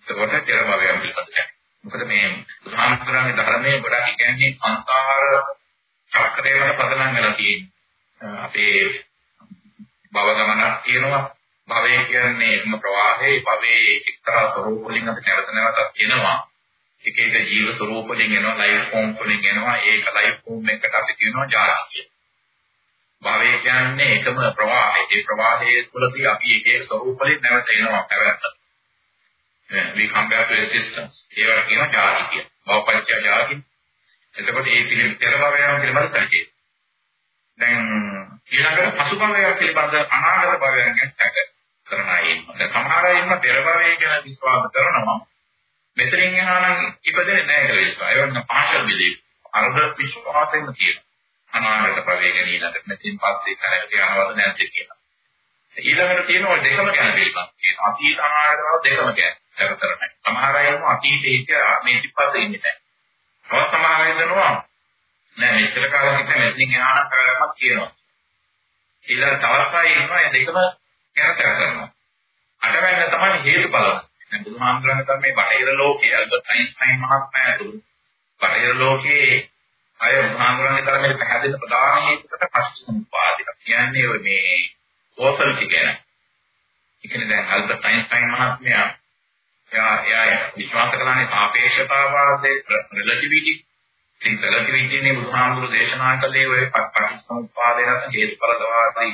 ඒකට තේරෙනවා පිළිබඳව. මොකද මේ බුදුහාමුදුරන්ගේ ධර්මයේ ගොඩක් කියන්නේ සංසාර චක්‍රය වල පදනම් වෙලා තියෙන්නේ. අපේ භව ගමනක් තියෙනවා. භවය කියන්නේ එකම ප්‍රවාහයේ භවයේ එක්තරා ස්වરૂප වලින් අපි නැවත නැවතත් එනවා. එක එක ජීව ස්වરૂප වලින් එනවා, ලයිෆ් ෆෝම් වලින් එනවා. ඒක ලයිෆ් ෆෝම් එකට අපි කියනවා ජාතිය. භවය කියන්නේ එකම ප්‍රවාහය. ඒ ප්‍රවාහයේ තුලදී අපි එක එක ස්වરૂප වලින් නැවත එනවා පැවැත්ම. we come back to existence. ඒවට කියනවා ජාති කියලා. භවපරිත්‍ය ජාති. එතකොට ඒ පිළිම පෙරභවයන් පිළිබඳ සැකේ. දැන් ඊළඟට පසුභවයන් පිළිබඳ අනාගත භවයන් ගැන සැක කරන අය ඉන්නවා. දැන් සමහර අය ඉන්න පෙරභවය ගැන විශ්වාස කරනවා. මෙතනින් එහා නම් ඉපදෙන්නේ නැහැ කියලා විශ්වාස. ඒ වගේම පාෂල් බිලීෆ් අර්ධ විශ්වාසයෙන්ම තියෙනවා. අනාගත භවය ගැන ඊළඟට මෙතින් පස්සේ කරකට යනවද නැද්ද කියලා. ඊළඟට තියෙනවා දෙකම ගැන පිළිබඳ. ඒ අතීත අනාගත භව දෙකම ගැන. කරතරයි. සමහර අය ඉන්නවා අතීතයේ මේ පිටපත ඉන්නේ නැහැ. තවත් සමහර අය ඉන්නවා නෑ මෙච්චර කාලෙක ඉන්න මෙතනින් එහාට කරගමක් කියනවා. ඊළඟ තවත් අය ඉන්නවා ඒ දෙකම කැරකර කරනවා. අටවැන්න තමයි හේතුඵල. දැන් බුදුහාමුදුරන් තමයි මේ බටහිර ලෝකයේ ඇල්බර්ට් අයින්ස්ටයින් මහත්මයා ඇතුළු බටහිර ලෝකයේ අය බුදුහාමුදුරන්ගේ ධර්මයේ පැහැදිලි ප්‍රධාන හේතුකට පස්සම්පාදික කියන්නේ මේ කෝසල්ටි කියන. ඒ කියන්නේ දැන් ඇල්බර්ට් අයින්ස්ටයින් මහත්මයා එයා එයා විශ්වාස කරන්නේ සාපේක්ෂතාවාදයේ රිලටිවිටි ඉතින් රිලටිවිටිනේ බුදුහාමුදුරු දේශනා කළේ ඔය පටිච්චසමුප්පාදේ නැත්නම් හේතුඵලවාදී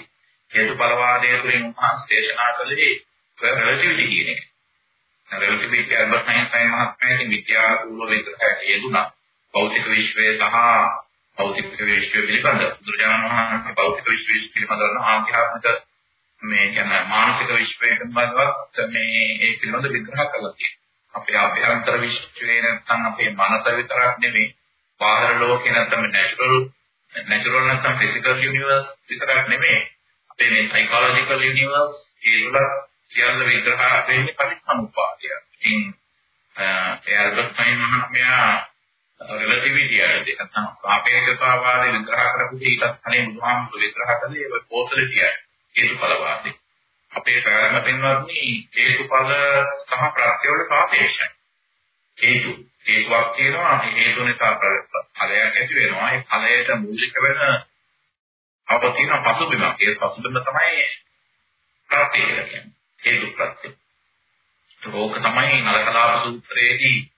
හේතුඵලවාදයේ තුලින් උන්වහන්සේ දේශනා කළේ ඔය රිලටිවිටි කියන එක. රිලටිවිටි අල්බර්ට් අයින්ස්ටයින් මහත්මයාගේ විද්‍යාත්මක විග්‍රහයක් යෙදුණා. භෞතික විශ්වය සහ භෞතික විශ්වය පිළිබඳ බුදුරජාණන් වහන්සේ භෞතික විශ්වය පිළිබඳව ආධ්‍යාත්මික මේ කියන මානසික විශ්වය පිළිබඳව මේ ඒ පිළිබඳ විග්‍රහ කරලා තියෙනවා. අපේ අභ්‍යන්තර විශ්වය නැත්නම් අපේ මනස විතරක් නෙමෙයි බාහිර ලෝකේ නැත්නම් නැචරල් නැචරල් නැත්නම් ෆිසිකල් යුනිවර්ස් විතරක් නෙමෙයි අපේ මේ සයිකොලොජිකල් යුනිවර්ස් ඒ තුළ සියල්ල විග්‍රහ වෙන්නේ පරිසම්පාදය. ඉතින් ඒ අල්බර්ට් මහත්මයා රිලටිවිටි යටතේ නැත්නම් සාපේක්ෂතාවාදය විග්‍රහ කරපු ඊටත් කලින් බුදුහාමුදුරුවෝ විග්‍රහ කළේ ඒ පොතලටියයි. හේතුඵල වාදී. අපේ පැවැත්ම පින්වත්නි හේතුඵල සහ ප්‍රත්‍ය වල සාපේක්ෂයි. හේතු හේතුවක් තියෙනවා හේතු නිසා ඵලයක් ඇති වෙනවා. ඒ ඵලයට මූලික වෙන අවතින පසුබිමක්. ඒ පසුබිම තමයි ප්‍රත්‍ය කියලා කියන්නේ. හේතු ප්‍රත්‍ය. ඒක තමයි නලකලාප සූත්‍රයේදී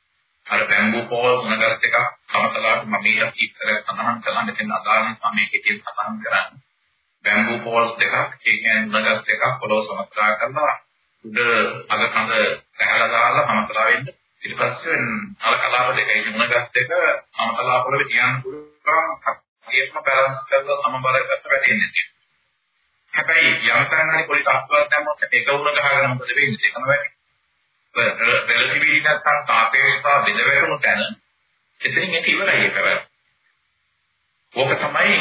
අර බැම්බු පෝල් ගුණගත එකක් සමතලාට මම ඊට ඉස්සර සඳහන් කළා මෙතන අදාළ නිසා මේකේ තියෙන සඳහන් කරන්නේ. බැම්බු පෝල්ස් දෙකක් ඒ කියන්නේ නගස් දෙකක් පොළොව සමතලා කරනවා. උඩ අග කඳ පැහැලා දාලා සමතලා වෙන්න. ඊට පස්සේ අර කලාප දෙකයි නගස් දෙක සමතලා පොළවේ තියන්න පුළුවන් හරියටම බැලන්ස් කරලා සමබර කරලා වැටෙන්නේ හැබැයි යම් තැනකට පොලිස් අත්වත් දැම්මොත් ඒක උණ ගහගෙන මොකද වෙන්නේ? ඒකම වෙන්නේ රෙලටිවිටි නැත්නම් සාපේක්ෂව බෙද වැටුණු තැන එතනින් ඒක ඉවරයි ඒක. ඕක තමයි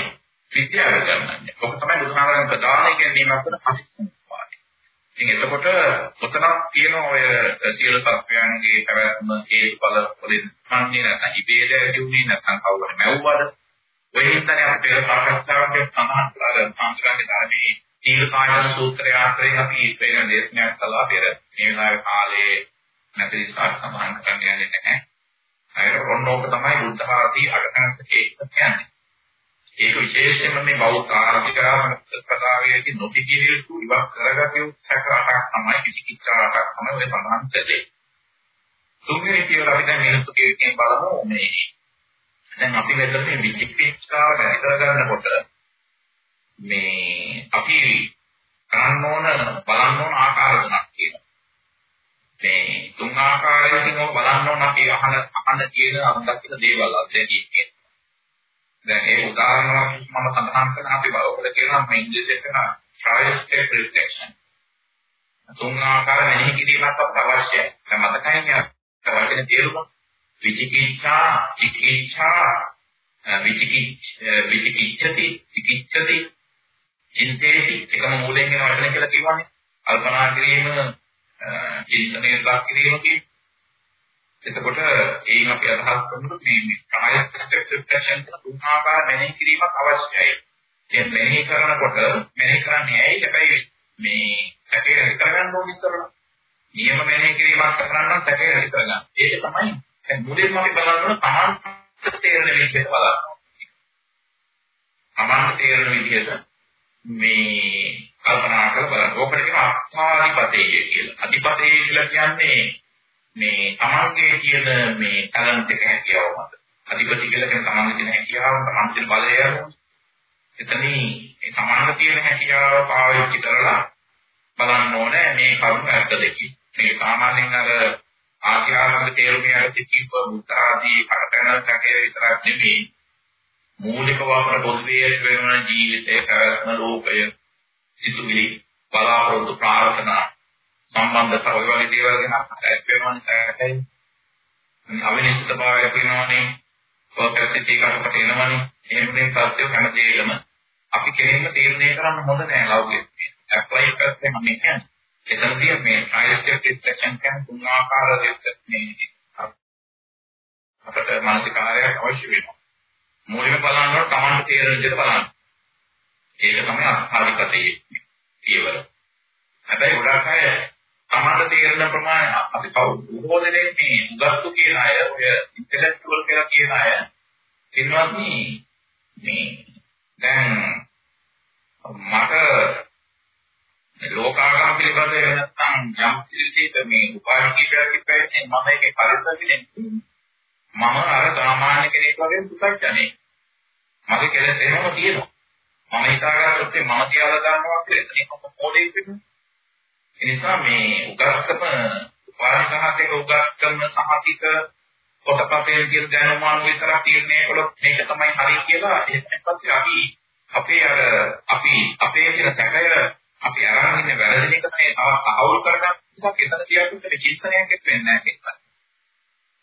විද්‍යාව ගන්නන්නේ. ඔක තමයි බුදුහාමරන් ප්‍රධාන ඉගැන්වීමක් වන පටිච්චසමුප්පාදය. ඉතින් එතකොට ඔතනක් තියෙන ඔය සියලු සත්‍යයන්ගේ පැවැත්ම හේතුඵල වලින් සම්න්නේ නැත්නම් ඉබේද ඇති උනේ නැත්නම් කවුරුහරි මැව්වද? ඔය හින්දානේ අපිට සාකච්ඡාවක් සඳහන් කරලා සාන්තිකාගේ ධර්මයේ තීරකායන සූත්‍රය ආශ්‍රයෙන් අපි ඉස්සෙල්ලා දේශනාවක් කළා පෙර මේ වෙලාවේ කාලේ නැති නිසා සමාන කරන්න යන්නේ නැහැ. අය ඔන්නෝක තමයි බුද්ධ ආදී අගතනක කියන්නේ. ඒක විශේෂයෙන්ම මේ බෞද්ධ ආර්ථික ප්‍රදාවයේදී නොතිබිය යුතු ඉවත් කරගත යුතු සැකරටක් තමයි විචිකිච්ඡාටක් තමයි ඔය සඳහන් කළේ. තුන්වෙනි කියලා අපි දැන් මිනිත්තු කීකෙන් බලමු මේ දැන් අපි මෙතන මේ විචිකිච්ඡාව වැඩි කරගන්නකොට මේ අපි කරන්න ඕන බලන්න ඕන ආකාර තුනක් තියෙනවා. මේ තුන් ආකාරයකින් ඔබ බලන්න ඕන අපි අහන අහන කියන අත්දැකීම් දේවල් අත්දැකීම් දැන් ඒ උදාහරණයක් මම සඳහන් කරන අපි බලවල කියනවා මේ ඉංග්‍රීසියෙන් කරන trial step reflection. තුන් ආකාර මෙනෙහි කිරීමක් අපට අවශ්‍යයි. දැන් මතකයි මේ වචනේ තේරුම විචිකිච්ඡා, චිකිච්ඡා, විචිකිච්ඡති, චිකිච්ඡති, චින්තේති එකම මූලයෙන් එන වචන කියලා කියවනේ. කල්පනා කිරීම, චින්තනය ලක් කිරීම කියන්නේ එතකොට ඒන් අපි අදහස් කරනකොට මේ මේ කාය සෙක්ෂන් තුන ආකාර මෙනෙහි කිරීමක් අවශ්‍යයි. ඒ මෙනෙහි කරනකොට මෙනෙහි කරන්නේ ඇයි? හැබැයි මේ සැකේ රැක කරගන්න ඕනේ ඉස්සරහ. නියම මෙනෙහි කිරීමක් කරන්න නම් සැකේ රැක කරගන්න. ඒක තමයි දැන් මුලින්ම අපි බලන්න තමන් තේරෙන විදිහට බලන්න. තමන් තේරෙන විදිහට මේ කල්පනා කරලා බලන්න. ඕකට කියනවා අත්මාදිපතේ කියලා. අධිපතේ කියලා කියන්නේ මේ තමන්ගේ තියෙන මේ ටැලන්ට් එක හැකියාව මත අධිපති කියලා කියන තමන්ගේ තියෙන හැකියාව තමන්ගේ තියෙන බලය එතනින් ඒ තමන්ගේ තියෙන හැකියාව පාවිච්චි කරලා බලන්න ඕනේ මේ කරුණු ඇත්තද කියලා. මේ සාමාන්‍යයෙන් අර ආධ්‍යාත්මික තේරුමේ අර කිව්ව බුද්ධ ආදී කරතන සැකේ විතරක් නෙමෙයි මූලික වපර පොදුවේ වෙන ජීවිතේ පැවැත්ම ලෝකය සිතුවිලි බලාපොරොත්තු ප්‍රාර්ථනා සම්බන්ධතාව ඔය වගේ දේවල් ගැන අපිට වෙනවනේ සැකයි. අවිනිශ්චිතභාවය තියෙනවනේ. පර්පෙසිටි එකකට එනවනේ. එහෙම දෙයක් පස්සේ හැම දෙයකම අපි කෙරෙන්න තීරණය කරන්න හොඳ නෑ ලෞකික. ඇප්ලයි කරද්දී මම කියන්නේ. එතනදී මේ ට්‍රයිල් ස්ටෙප් ඩිස්කෂන් කියන තුන් ආකාර දෙක මේ අපිට මානසික කාර්යයක් අවශ්‍ය වෙනවා. මූලික බලනවා තමන්ට තේරෙන විදිහට බලන්න. ඒක තමයි අත්හාරිකතේ පියවර. හැබැයි ගොඩක් අය සමාන තේරෙන ප්‍රමාණය අපි කවුරු බොහෝ දෙනෙක් මේ උගත්තු කියන අය ඔය ඉන්ටෙලෙක්චුවල් කියලා කියන අය ඉන්නවත්නි මේ දැන් මට ලෝකාගම පිළිබඳව නැත්නම් යම් සිල්පීක මේ උපාධි කීපයක් තිබෙන්නේ මම ඒකේ පරිසර කෙනෙක් මම අර සාමාන්‍ය කෙනෙක් වගේ පුතක්ජනේ මගේ කෙලෙස් එහෙමම තියෙනවා. මම හිතාගත්තොත් මම කියලා ගන්නවා කියලා එතනින් කොහොමද මොඩේ වෙන්නේ ඒ නිසා මේ උගත්කම උපාධි සහතික උගත්කම සහතික පොතපතේ කියන දැනුම අනුව විතරක් තීරණය කළොත් මේක තමයි හරි කියලා ඊට පස්සේ අපි අපේ අර අපි අපේ කියන සැකය අපි අරන් ඉන්න වැරදි එක මේ තවත් අහවුල් කරගන්න නිසා එතන තියාගන්න චින්තනයක් එක්ක වෙන්නේ නැහැ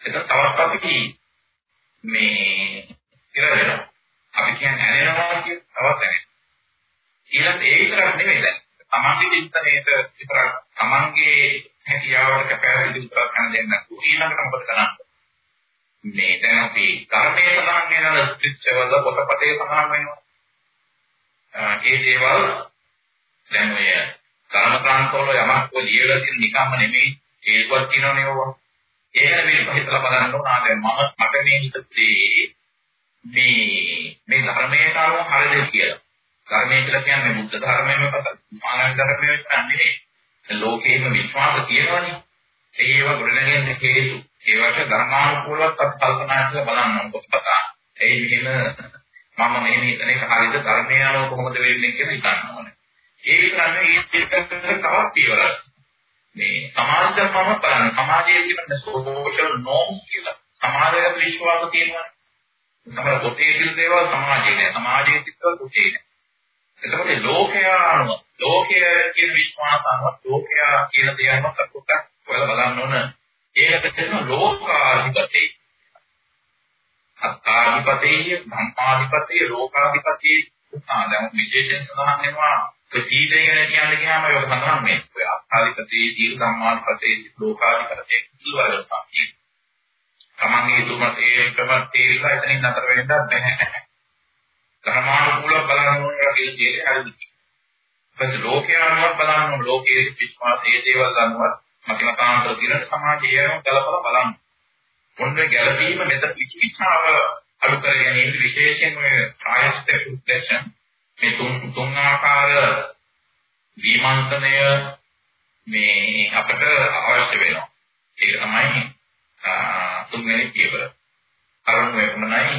කියලා. එතන තවත් අපි මේ ඉර වෙනවා. අපි කියන්නේ ඇනෙනවා කියන තවත් ඇනෙනවා. ඊළඟ ඒ විතරක් නෙමෙයි දැන්. තමන්ගේ චින්තනයේට විතරක් තමන්ගේ හැකියාවට කැපැසිටි විතරක් ගන්න දෙන්නේ නැතුව ඊළඟට මොකද කරන්නේ? මේ දැන් අපි ධර්මයේ සඳහන් වෙන ස්ක්‍රිප්චර් වල පොතපතේ සඳහන් වෙනවා. ඒ දේවල් දැන් ඔය කර්මකාන්තවල යමක් ඔය ලියලා තියෙන නිකම්ම නෙමෙයි ඒකවත් කියනවනේ ඕවා. ඒක මේ හිතලා බලන්න ඕන ආ දැන් මම මට මේ හිතේ මේ මේ ධර්මයේ කාරණා හරිද කියලා. ධර්මයේ කියලා කියන්නේ බුද්ධ ධර්මයේම මානව ධර්මයේ විතරක් නෙමෙයි. ලෝකේම විශ්වාස තියෙනවනේ. ඒව ගොඩනගෙන හේතු. ඒවට ධර්මානුකූලව අපි කල්පනා කරලා බලන්න ඕන. ඒ මෙහෙම මම මේ හිතන එක හරියද ධර්මයේ අනුව කොහොමද වෙන්නේ කියලා හිතන්න ඕනේ. ඒ විතරනේ මේ දෙකකට තවත් පියවරක්. මේ සමාජ ධර්මම බලන්න සමාජයේ තියෙන සෝෂල් නෝම්ස් කියලා. සමාජයේ විශ්වාස තියෙනවා. සමහර පොතේ තියෙන දේවල් සමාජයේ නෑ. සමාජයේ තියෙන පොතේ නෑ. එතකොට ලෝකයා අනුව ලෝකයේ කියන විශ්වාස අනුව ලෝකයා කියන දේ අනුව කපුටක් ඔයාලා බලන්න ඕන. ඒකට කියනවා ලෝකාධිපති. අත්තාධිපතේය, ධම්මාධිපතේය, ලෝකාධිපතේය ආ දැන් විශේෂයෙන් සඳහන් වෙනවා ඒ සීලය ගැන කියන්න ගියාම ඒක සඳහන් මේ ඔය අත්තාධිපතේය, සීල ධම්මාධිපතේය, ලෝකාධිපතේය කිව්වල තමයි. තමන්ගේ දුමතේ ප්‍රමත්තේ ඉල්ලා එතනින් නතර වෙන්න බැහැ. ධර්මානුකූලව බලන්න ඕන කියලා කියන්නේ හරිද? ඊපස්සේ ලෝකයානුව බලන්න ඕන ලෝකයේ විශ්වාසයේ දේවල් ගන්නවත් මතකතාන්තර දින සමාජයේම කලබල බලන්න. මොන්නේ ගැළපීම මෙතන විචිකිච්ඡාව අඩු කර ගැනීම විශේෂයෙන් ඔය ප්‍රායස්තික උද්දේශන මේ තුන් තුන් ආකාර විමර්ශනය මේ අපට අවශ්‍ය වෙනවා. ඒක තමයි තුන්වෙනි පියවර. අරමුණ වෙනමයි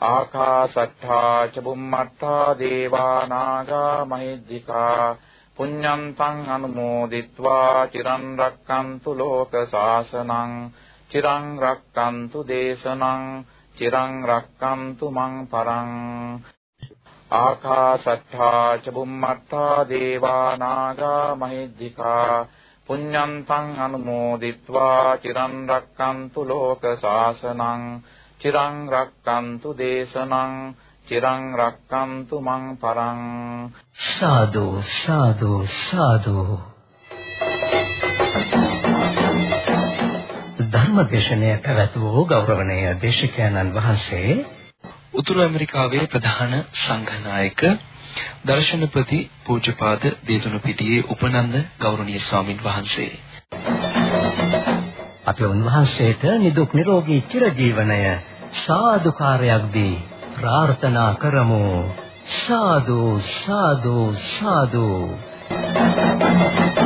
ආකාසට්ඨා ච බුම්මට්ඨා දේවා නාග මහිද්దికා පුඤ්ඤන්තං අනුමෝදිත්වා චිරන් රක්칸තු ලෝක සාසනං චිරන් රක්칸තු දේශනං චිරන් රක්칸තු මං පරං ආකාශට්ඨා ච බුම්මට්ඨා දේවා නාග මහිද්దికා පුඤ්ඤන්තං අනුමෝදිත්වා චිරන් රක්칸තු ලෝක සාසනං චිරන් රක්칸තු දේශනං චිරන් රක්칸තු මං පරං සාදු සාදු සාදු ධර්මදේශනය පැවැත් වූ ගෞරවනීය දේශකයන්න් වහන්සේ උතුරු ඇමරිකාවේ ප්‍රධාන සංඝනායක දර්ශනපති පූජ්‍යපාද දේතුණු පිටියේ උපනන්ද ගෞරවනීය ස්වාමින් වහන්සේ අපි උන්වහන්සේට නිදුක් නිරෝගී චිරජීවනය සාදුකාරයක් දී ප්‍රාර්ථනා කරමු සාදු සාදු සාදු Thank you.